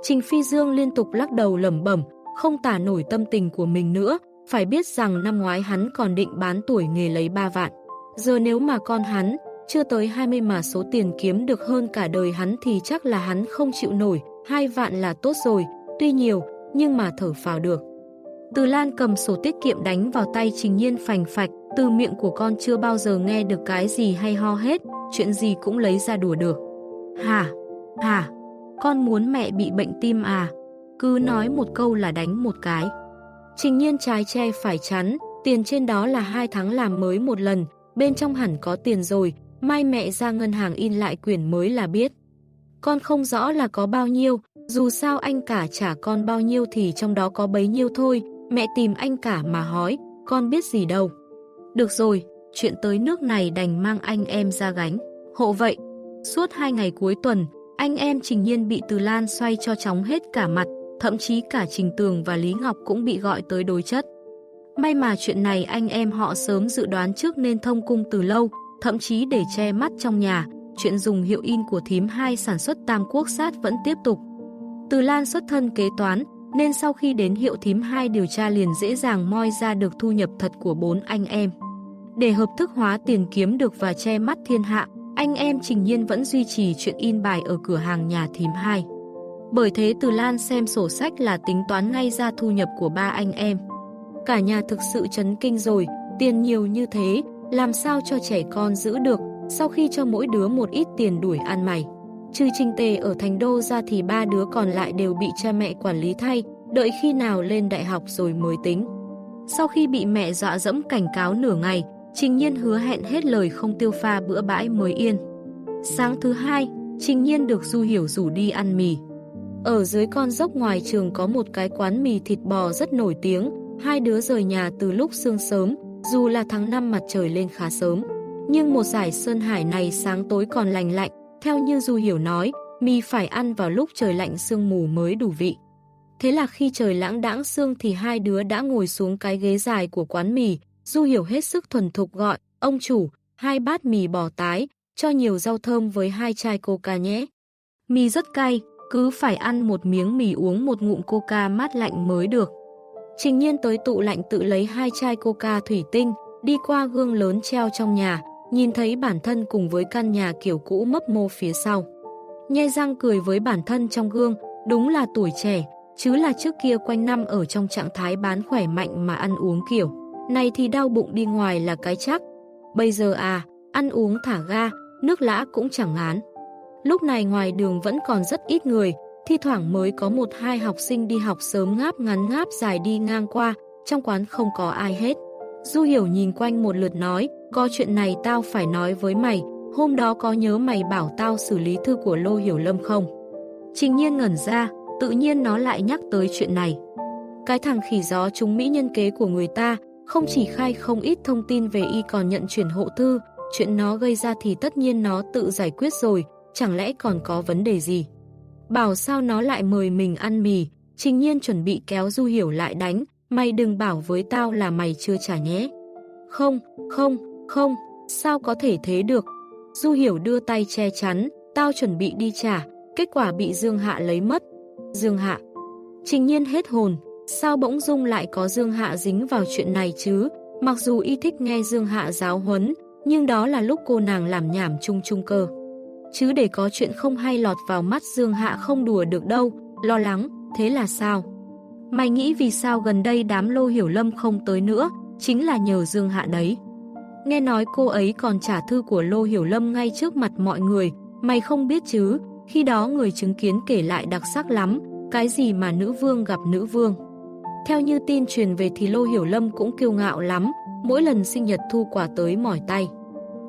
Trình Phi Dương liên tục lắc đầu lẩm bẩm, không tả nổi tâm tình của mình nữa, phải biết rằng năm ngoái hắn còn định bán tuổi nghề lấy 3 vạn. Giờ nếu mà con hắn, chưa tới 20 mà số tiền kiếm được hơn cả đời hắn thì chắc là hắn không chịu nổi, hai vạn là tốt rồi, tuy nhiều, nhưng mà thở phào được. Từ Lan cầm sổ tiết kiệm đánh vào tay Trình Nhiên phành phạch, từ miệng của con chưa bao giờ nghe được cái gì hay ho hết, chuyện gì cũng lấy ra đùa được. Hả? Hả? Con muốn mẹ bị bệnh tim à? Cứ nói một câu là đánh một cái. Trình Nhiên trái che phải chắn, tiền trên đó là hai tháng làm mới một lần, bên trong hẳn có tiền rồi, mai mẹ ra ngân hàng in lại quyển mới là biết. Con không rõ là có bao nhiêu, dù sao anh cả trả con bao nhiêu thì trong đó có bấy nhiêu thôi, mẹ tìm anh cả mà hỏi, con biết gì đâu. Được rồi, chuyện tới nước này đành mang anh em ra gánh. Hộ vậy, suốt hai ngày cuối tuần, anh em Trình Nhiên bị Từ Lan xoay cho chóng hết cả mặt, thậm chí cả Trình Tường và Lý Ngọc cũng bị gọi tới đối chất. May mà chuyện này anh em họ sớm dự đoán trước nên thông cung từ lâu, thậm chí để che mắt trong nhà, chuyện dùng hiệu in của thím 2 sản xuất tam quốc sát vẫn tiếp tục. Từ Lan xuất thân kế toán, nên sau khi đến hiệu thím 2 điều tra liền dễ dàng moi ra được thu nhập thật của bốn anh em. Để hợp thức hóa tiền kiếm được và che mắt thiên hạ, anh em Trình Nhiên vẫn duy trì chuyện in bài ở cửa hàng nhà thím 2. Bởi thế Từ Lan xem sổ sách là tính toán ngay ra thu nhập của ba anh em. Cả nhà thực sự chấn kinh rồi, tiền nhiều như thế, làm sao cho trẻ con giữ được, sau khi cho mỗi đứa một ít tiền đuổi ăn mày. Trừ Trình Tề ở Thành Đô ra thì ba đứa còn lại đều bị cha mẹ quản lý thay, đợi khi nào lên đại học rồi mới tính. Sau khi bị mẹ dọa dẫm cảnh cáo nửa ngày, Trình Nhiên hứa hẹn hết lời không tiêu pha bữa bãi mới yên. Sáng thứ hai, Trình Nhiên được Du Hiểu rủ đi ăn mì. Ở dưới con dốc ngoài trường có một cái quán mì thịt bò rất nổi tiếng, hai đứa rời nhà từ lúc sương sớm, dù là tháng 5 mặt trời lên khá sớm. Nhưng một giải Sơn Hải này sáng tối còn lành lạnh, theo như Du Hiểu nói, mì phải ăn vào lúc trời lạnh sương mù mới đủ vị. Thế là khi trời lãng đãng sương thì hai đứa đã ngồi xuống cái ghế dài của quán mì, Du Hiểu hết sức thuần thục gọi, ông chủ, hai bát mì bò tái, cho nhiều rau thơm với hai chai coca nhé. Mì rất cay, cứ phải ăn một miếng mì uống một ngụm coca mát lạnh mới được. Trình nhiên tới tụ lạnh tự lấy hai chai coca thủy tinh, đi qua gương lớn treo trong nhà, nhìn thấy bản thân cùng với căn nhà kiểu cũ mấp mô phía sau. Nhe răng cười với bản thân trong gương, đúng là tuổi trẻ, chứ là trước kia quanh năm ở trong trạng thái bán khỏe mạnh mà ăn uống kiểu. Này thì đau bụng đi ngoài là cái chắc. Bây giờ à, ăn uống thả ga, nước lã cũng chẳng ngán. Lúc này ngoài đường vẫn còn rất ít người, thi thoảng mới có một hai học sinh đi học sớm ngáp ngắn ngáp dài đi ngang qua, trong quán không có ai hết. Du Hiểu nhìn quanh một lượt nói, có chuyện này tao phải nói với mày, hôm đó có nhớ mày bảo tao xử lý thư của Lô Hiểu Lâm không? Trình nhiên ngẩn ra, tự nhiên nó lại nhắc tới chuyện này. Cái thằng khỉ gió chúng Mỹ nhân kế của người ta, không chỉ khai không ít thông tin về y còn nhận chuyển hộ thư, chuyện nó gây ra thì tất nhiên nó tự giải quyết rồi, chẳng lẽ còn có vấn đề gì. Bảo sao nó lại mời mình ăn mì, trình nhiên chuẩn bị kéo Du Hiểu lại đánh, mày đừng bảo với tao là mày chưa trả nhé. Không, không, không, sao có thể thế được. Du Hiểu đưa tay che chắn, tao chuẩn bị đi trả, kết quả bị Dương Hạ lấy mất. Dương Hạ. Trình nhiên hết hồn, sao bỗng dung lại có Dương Hạ dính vào chuyện này chứ? Mặc dù y thích nghe Dương Hạ giáo huấn, nhưng đó là lúc cô nàng làm nhảm chung chung cơ. Chứ để có chuyện không hay lọt vào mắt Dương Hạ không đùa được đâu, lo lắng, thế là sao? Mày nghĩ vì sao gần đây đám lô hiểu lâm không tới nữa, chính là nhờ Dương Hạ đấy. Nghe nói cô ấy còn trả thư của Lô Hiểu Lâm ngay trước mặt mọi người, mày không biết chứ, khi đó người chứng kiến kể lại đặc sắc lắm, cái gì mà nữ vương gặp nữ vương. Theo như tin truyền về thì Lô Hiểu Lâm cũng kiêu ngạo lắm, mỗi lần sinh nhật thu quả tới mỏi tay.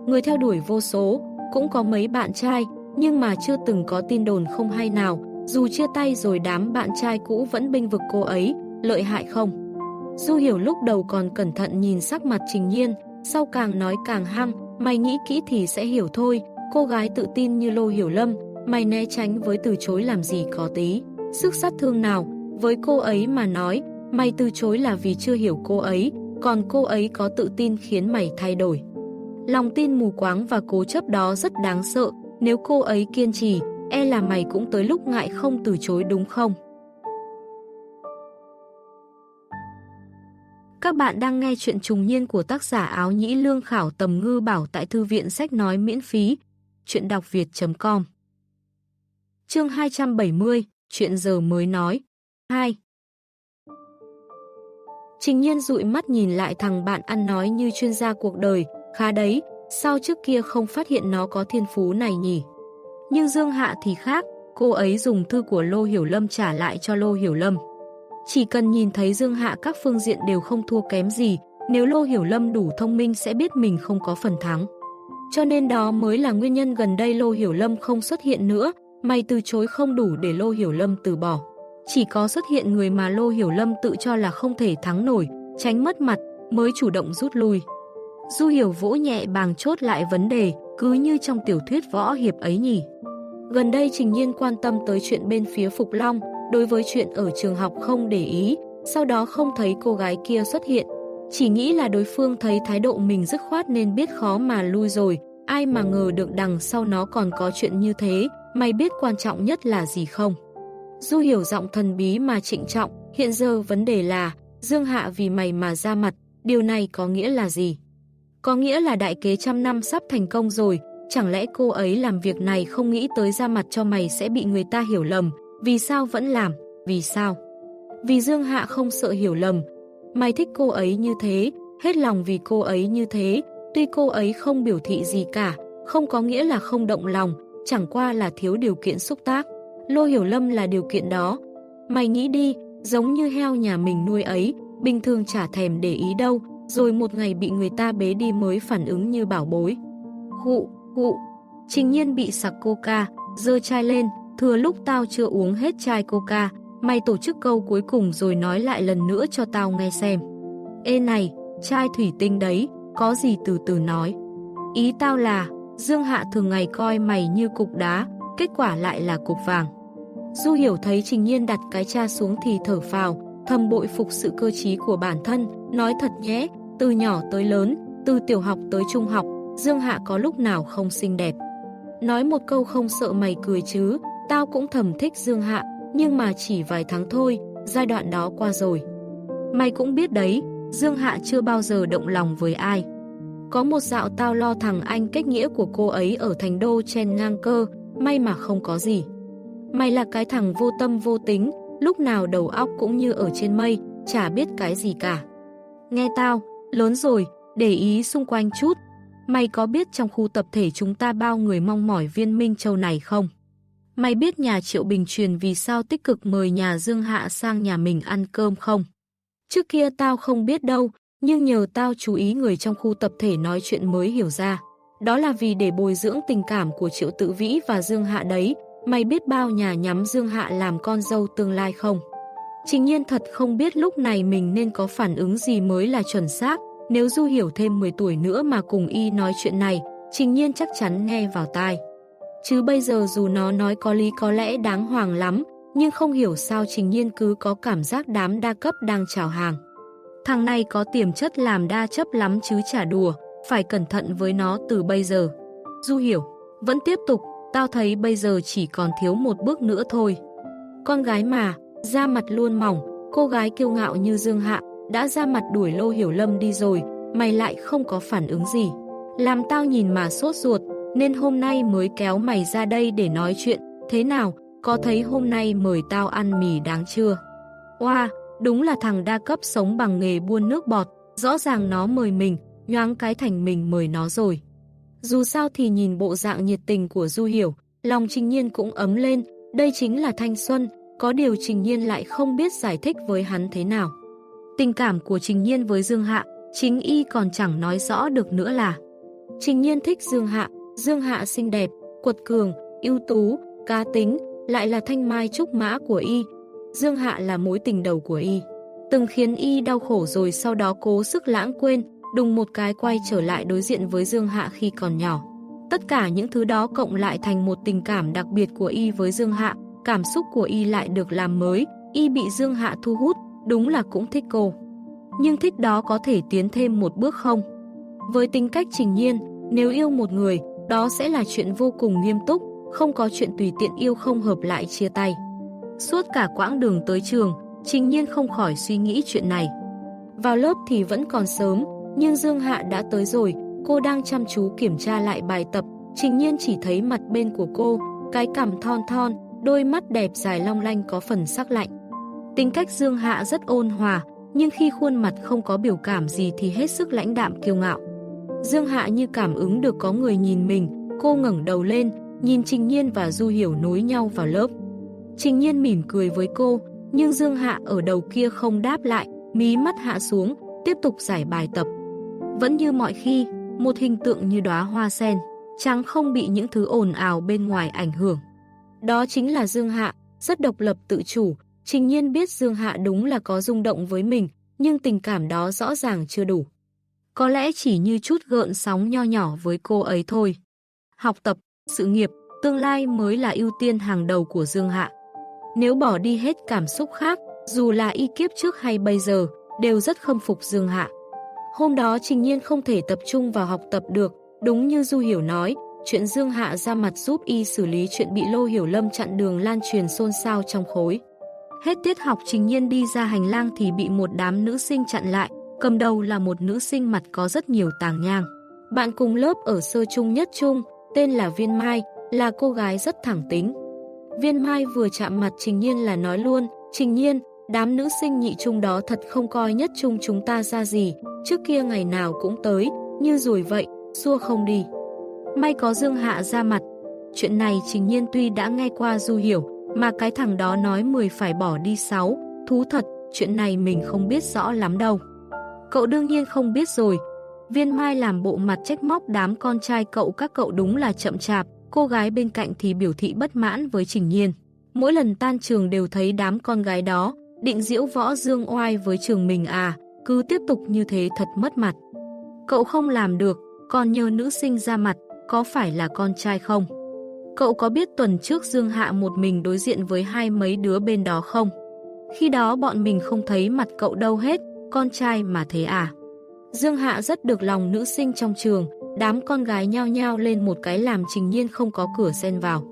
Người theo đuổi vô số, cũng có mấy bạn trai, nhưng mà chưa từng có tin đồn không hay nào, dù chia tay rồi đám bạn trai cũ vẫn binh vực cô ấy, lợi hại không? Du hiểu lúc đầu còn cẩn thận nhìn sắc mặt trình nhiên, sau càng nói càng hăng, mày nghĩ kỹ thì sẽ hiểu thôi, cô gái tự tin như Lô Hiểu Lâm, mày né tránh với từ chối làm gì có tí. Sức sát thương nào, với cô ấy mà nói, mày từ chối là vì chưa hiểu cô ấy, còn cô ấy có tự tin khiến mày thay đổi. Lòng tin mù quáng và cố chấp đó rất đáng sợ, nếu cô ấy kiên trì, e là mày cũng tới lúc ngại không từ chối đúng không? Các bạn đang nghe chuyện trùng niên của tác giả áo nhĩ lương khảo tầm ngư bảo tại thư viện sách nói miễn phí. Chuyện đọc việt.com Chương 270, chuyện giờ mới nói. 2 Trình nhiên dụi mắt nhìn lại thằng bạn ăn nói như chuyên gia cuộc đời, khá đấy, sao trước kia không phát hiện nó có thiên phú này nhỉ? Nhưng Dương Hạ thì khác, cô ấy dùng thư của Lô Hiểu Lâm trả lại cho Lô Hiểu Lâm. Chỉ cần nhìn thấy Dương Hạ các phương diện đều không thua kém gì, nếu Lô Hiểu Lâm đủ thông minh sẽ biết mình không có phần thắng. Cho nên đó mới là nguyên nhân gần đây Lô Hiểu Lâm không xuất hiện nữa, mày từ chối không đủ để Lô Hiểu Lâm từ bỏ. Chỉ có xuất hiện người mà Lô Hiểu Lâm tự cho là không thể thắng nổi, tránh mất mặt, mới chủ động rút lui. Du Hiểu vỗ nhẹ bàng chốt lại vấn đề, cứ như trong tiểu thuyết võ hiệp ấy nhỉ. Gần đây Trình Nhiên quan tâm tới chuyện bên phía Phục Long, đối với chuyện ở trường học không để ý, sau đó không thấy cô gái kia xuất hiện. Chỉ nghĩ là đối phương thấy thái độ mình dứt khoát nên biết khó mà lui rồi, ai mà ngờ được đằng sau nó còn có chuyện như thế, mày biết quan trọng nhất là gì không? Du hiểu giọng thần bí mà trịnh trọng, hiện giờ vấn đề là, Dương Hạ vì mày mà ra mặt, điều này có nghĩa là gì? Có nghĩa là đại kế trăm năm sắp thành công rồi, chẳng lẽ cô ấy làm việc này không nghĩ tới ra mặt cho mày sẽ bị người ta hiểu lầm, vì sao vẫn làm, vì sao? Vì Dương Hạ không sợ hiểu lầm, mày thích cô ấy như thế, hết lòng vì cô ấy như thế, tuy cô ấy không biểu thị gì cả, không có nghĩa là không động lòng, chẳng qua là thiếu điều kiện xúc tác. Lô Hiểu Lâm là điều kiện đó. Mày nghĩ đi, giống như heo nhà mình nuôi ấy, bình thường chả thèm để ý đâu, rồi một ngày bị người ta bế đi mới phản ứng như bảo bối. Hụ, hụ, trình nhiên bị sặc coca, dơ chai lên, thừa lúc tao chưa uống hết chai coca, mày tổ chức câu cuối cùng rồi nói lại lần nữa cho tao nghe xem. Ê này, chai thủy tinh đấy, có gì từ từ nói. Ý tao là, Dương Hạ thường ngày coi mày như cục đá, kết quả lại là cục vàng. Du hiểu thấy Trình Nhiên đặt cái cha xuống thì thở phào, thầm bội phục sự cơ trí của bản thân, nói thật nhé, từ nhỏ tới lớn, từ tiểu học tới trung học, Dương Hạ có lúc nào không xinh đẹp. Nói một câu không sợ mày cười chứ, tao cũng thầm thích Dương Hạ, nhưng mà chỉ vài tháng thôi, giai đoạn đó qua rồi. Mày cũng biết đấy, Dương Hạ chưa bao giờ động lòng với ai. Có một dạo tao lo thằng anh kết nghĩa của cô ấy ở thành đô chen ngang cơ, may mà không có gì. Mày là cái thằng vô tâm vô tính, lúc nào đầu óc cũng như ở trên mây, chả biết cái gì cả. Nghe tao, lớn rồi, để ý xung quanh chút. Mày có biết trong khu tập thể chúng ta bao người mong mỏi viên Minh Châu này không? Mày biết nhà Triệu Bình truyền vì sao tích cực mời nhà Dương Hạ sang nhà mình ăn cơm không? Trước kia tao không biết đâu, nhưng nhờ tao chú ý người trong khu tập thể nói chuyện mới hiểu ra. Đó là vì để bồi dưỡng tình cảm của Triệu Tự Vĩ và Dương Hạ đấy, mày biết bao nhà nhắm Dương Hạ làm con dâu tương lai không? Trình nhiên thật không biết lúc này mình nên có phản ứng gì mới là chuẩn xác, nếu Du hiểu thêm 10 tuổi nữa mà cùng y nói chuyện này, Trình nhiên chắc chắn nghe vào tai. Chứ bây giờ dù nó nói có lý có lẽ đáng hoàng lắm, nhưng không hiểu sao Trình nhiên cứ có cảm giác đám đa cấp đang chào hàng. Thằng này có tiềm chất làm đa chấp lắm chứ chả đùa, phải cẩn thận với nó từ bây giờ. Du hiểu, vẫn tiếp tục, tao thấy bây giờ chỉ còn thiếu một bước nữa thôi. Con gái mà, da mặt luôn mỏng, cô gái kiêu ngạo như Dương Hạ, đã ra mặt đuổi Lô Hiểu Lâm đi rồi, mày lại không có phản ứng gì. Làm tao nhìn mà sốt ruột, nên hôm nay mới kéo mày ra đây để nói chuyện, thế nào, có thấy hôm nay mời tao ăn mì đáng chưa? Wow, đúng là thằng đa cấp sống bằng nghề buôn nước bọt, rõ ràng nó mời mình, nhoáng cái thành mình mời nó rồi. Dù sao thì nhìn bộ dạng nhiệt tình của Du Hiểu, lòng Trình Nhiên cũng ấm lên, đây chính là thanh xuân, có điều Trình Nhiên lại không biết giải thích với hắn thế nào. Tình cảm của Trình Nhiên với Dương Hạ, chính y còn chẳng nói rõ được nữa là Trình Nhiên thích Dương Hạ, Dương Hạ xinh đẹp, quật cường, ưu tú, cá tính, lại là thanh mai trúc mã của y. Dương Hạ là mối tình đầu của y. từng khiến y đau khổ rồi sau đó cố sức lãng quên, đùng một cái quay trở lại đối diện với Dương Hạ khi còn nhỏ. Tất cả những thứ đó cộng lại thành một tình cảm đặc biệt của y với Dương Hạ, cảm xúc của y lại được làm mới, y bị Dương Hạ thu hút, đúng là cũng thích cô. Nhưng thích đó có thể tiến thêm một bước không? Với tính cách trình nhiên, nếu yêu một người, đó sẽ là chuyện vô cùng nghiêm túc, không có chuyện tùy tiện yêu không hợp lại chia tay. Suốt cả quãng đường tới trường, trình nhiên không khỏi suy nghĩ chuyện này. Vào lớp thì vẫn còn sớm, nhưng Dương Hạ đã tới rồi, cô đang chăm chú kiểm tra lại bài tập, trình nhiên chỉ thấy mặt bên của cô, cái cằm thon thon, đôi mắt đẹp dài long lanh có phần sắc lạnh. Tính cách Dương Hạ rất ôn hòa, nhưng khi khuôn mặt không có biểu cảm gì thì hết sức lãnh đạm kiêu ngạo. Dương Hạ như cảm ứng được có người nhìn mình, cô ngẩng đầu lên, nhìn Trình Nhiên và Du Hiểu nối nhau vào lớp. Trình Nhiên mỉm cười với cô, nhưng Dương Hạ ở đầu kia không đáp lại, mí mắt hạ xuống, tiếp tục giải bài tập. Vẫn như mọi khi, một hình tượng như đóa hoa sen, trắng không bị những thứ ồn ào bên ngoài ảnh hưởng. Đó chính là Dương Hạ, rất độc lập tự chủ, Trình Nhiên biết Dương Hạ đúng là có rung động với mình, nhưng tình cảm đó rõ ràng chưa đủ. Có lẽ chỉ như chút gợn sóng nho nhỏ với cô ấy thôi. Học tập, sự nghiệp, tương lai mới là ưu tiên hàng đầu của Dương Hạ. Nếu bỏ đi hết cảm xúc khác, dù là y kiếp trước hay bây giờ, đều rất khâm phục Dương Hạ. Hôm đó Trình Nhiên không thể tập trung vào học tập được, đúng như Du Hiểu nói, chuyện Dương Hạ ra mặt giúp y xử lý chuyện bị Lô Hiểu Lâm chặn đường lan truyền xôn xao trong khối. Hết tiết học Trình Nhiên đi ra hành lang thì bị một đám nữ sinh chặn lại, cầm đầu là một nữ sinh mặt có rất nhiều tàng nhang. Bạn cùng lớp ở sơ trung nhất trung, tên là Viên Mai, là cô gái rất thẳng tính. Viên Mai vừa chạm mặt Trình Nhiên là nói luôn, Trình Nhiên, đám nữ sinh nhị trung đó thật không coi nhất trung chúng ta ra gì, trước kia ngày nào cũng tới, như rồi vậy, xua không đi. May có Dương Hạ ra mặt. Chuyện này Trình Nhiên tuy đã nghe qua Du hiểu, mà cái thằng đó nói 10 phải bỏ đi 6, thú thật, chuyện này mình không biết rõ lắm đâu. Cậu đương nhiên không biết rồi. Viên Mai làm bộ mặt trách móc đám con trai cậu các cậu đúng là chậm chạp, cô gái bên cạnh thì biểu thị bất mãn với Trình Nhiên. Mỗi lần tan trường đều thấy đám con gái đó, định diễu võ dương oai với trường mình à, cứ tiếp tục như thế thật mất mặt. Cậu không làm được, còn nhờ nữ sinh ra mặt, có phải là con trai không? Cậu có biết tuần trước Dương Hạ một mình đối diện với hai mấy đứa bên đó không? Khi đó bọn mình không thấy mặt cậu đâu hết, con trai mà thế à? Dương Hạ rất được lòng nữ sinh trong trường, đám con gái nhao nhao lên một cái làm trình nhiên không có cửa xen vào.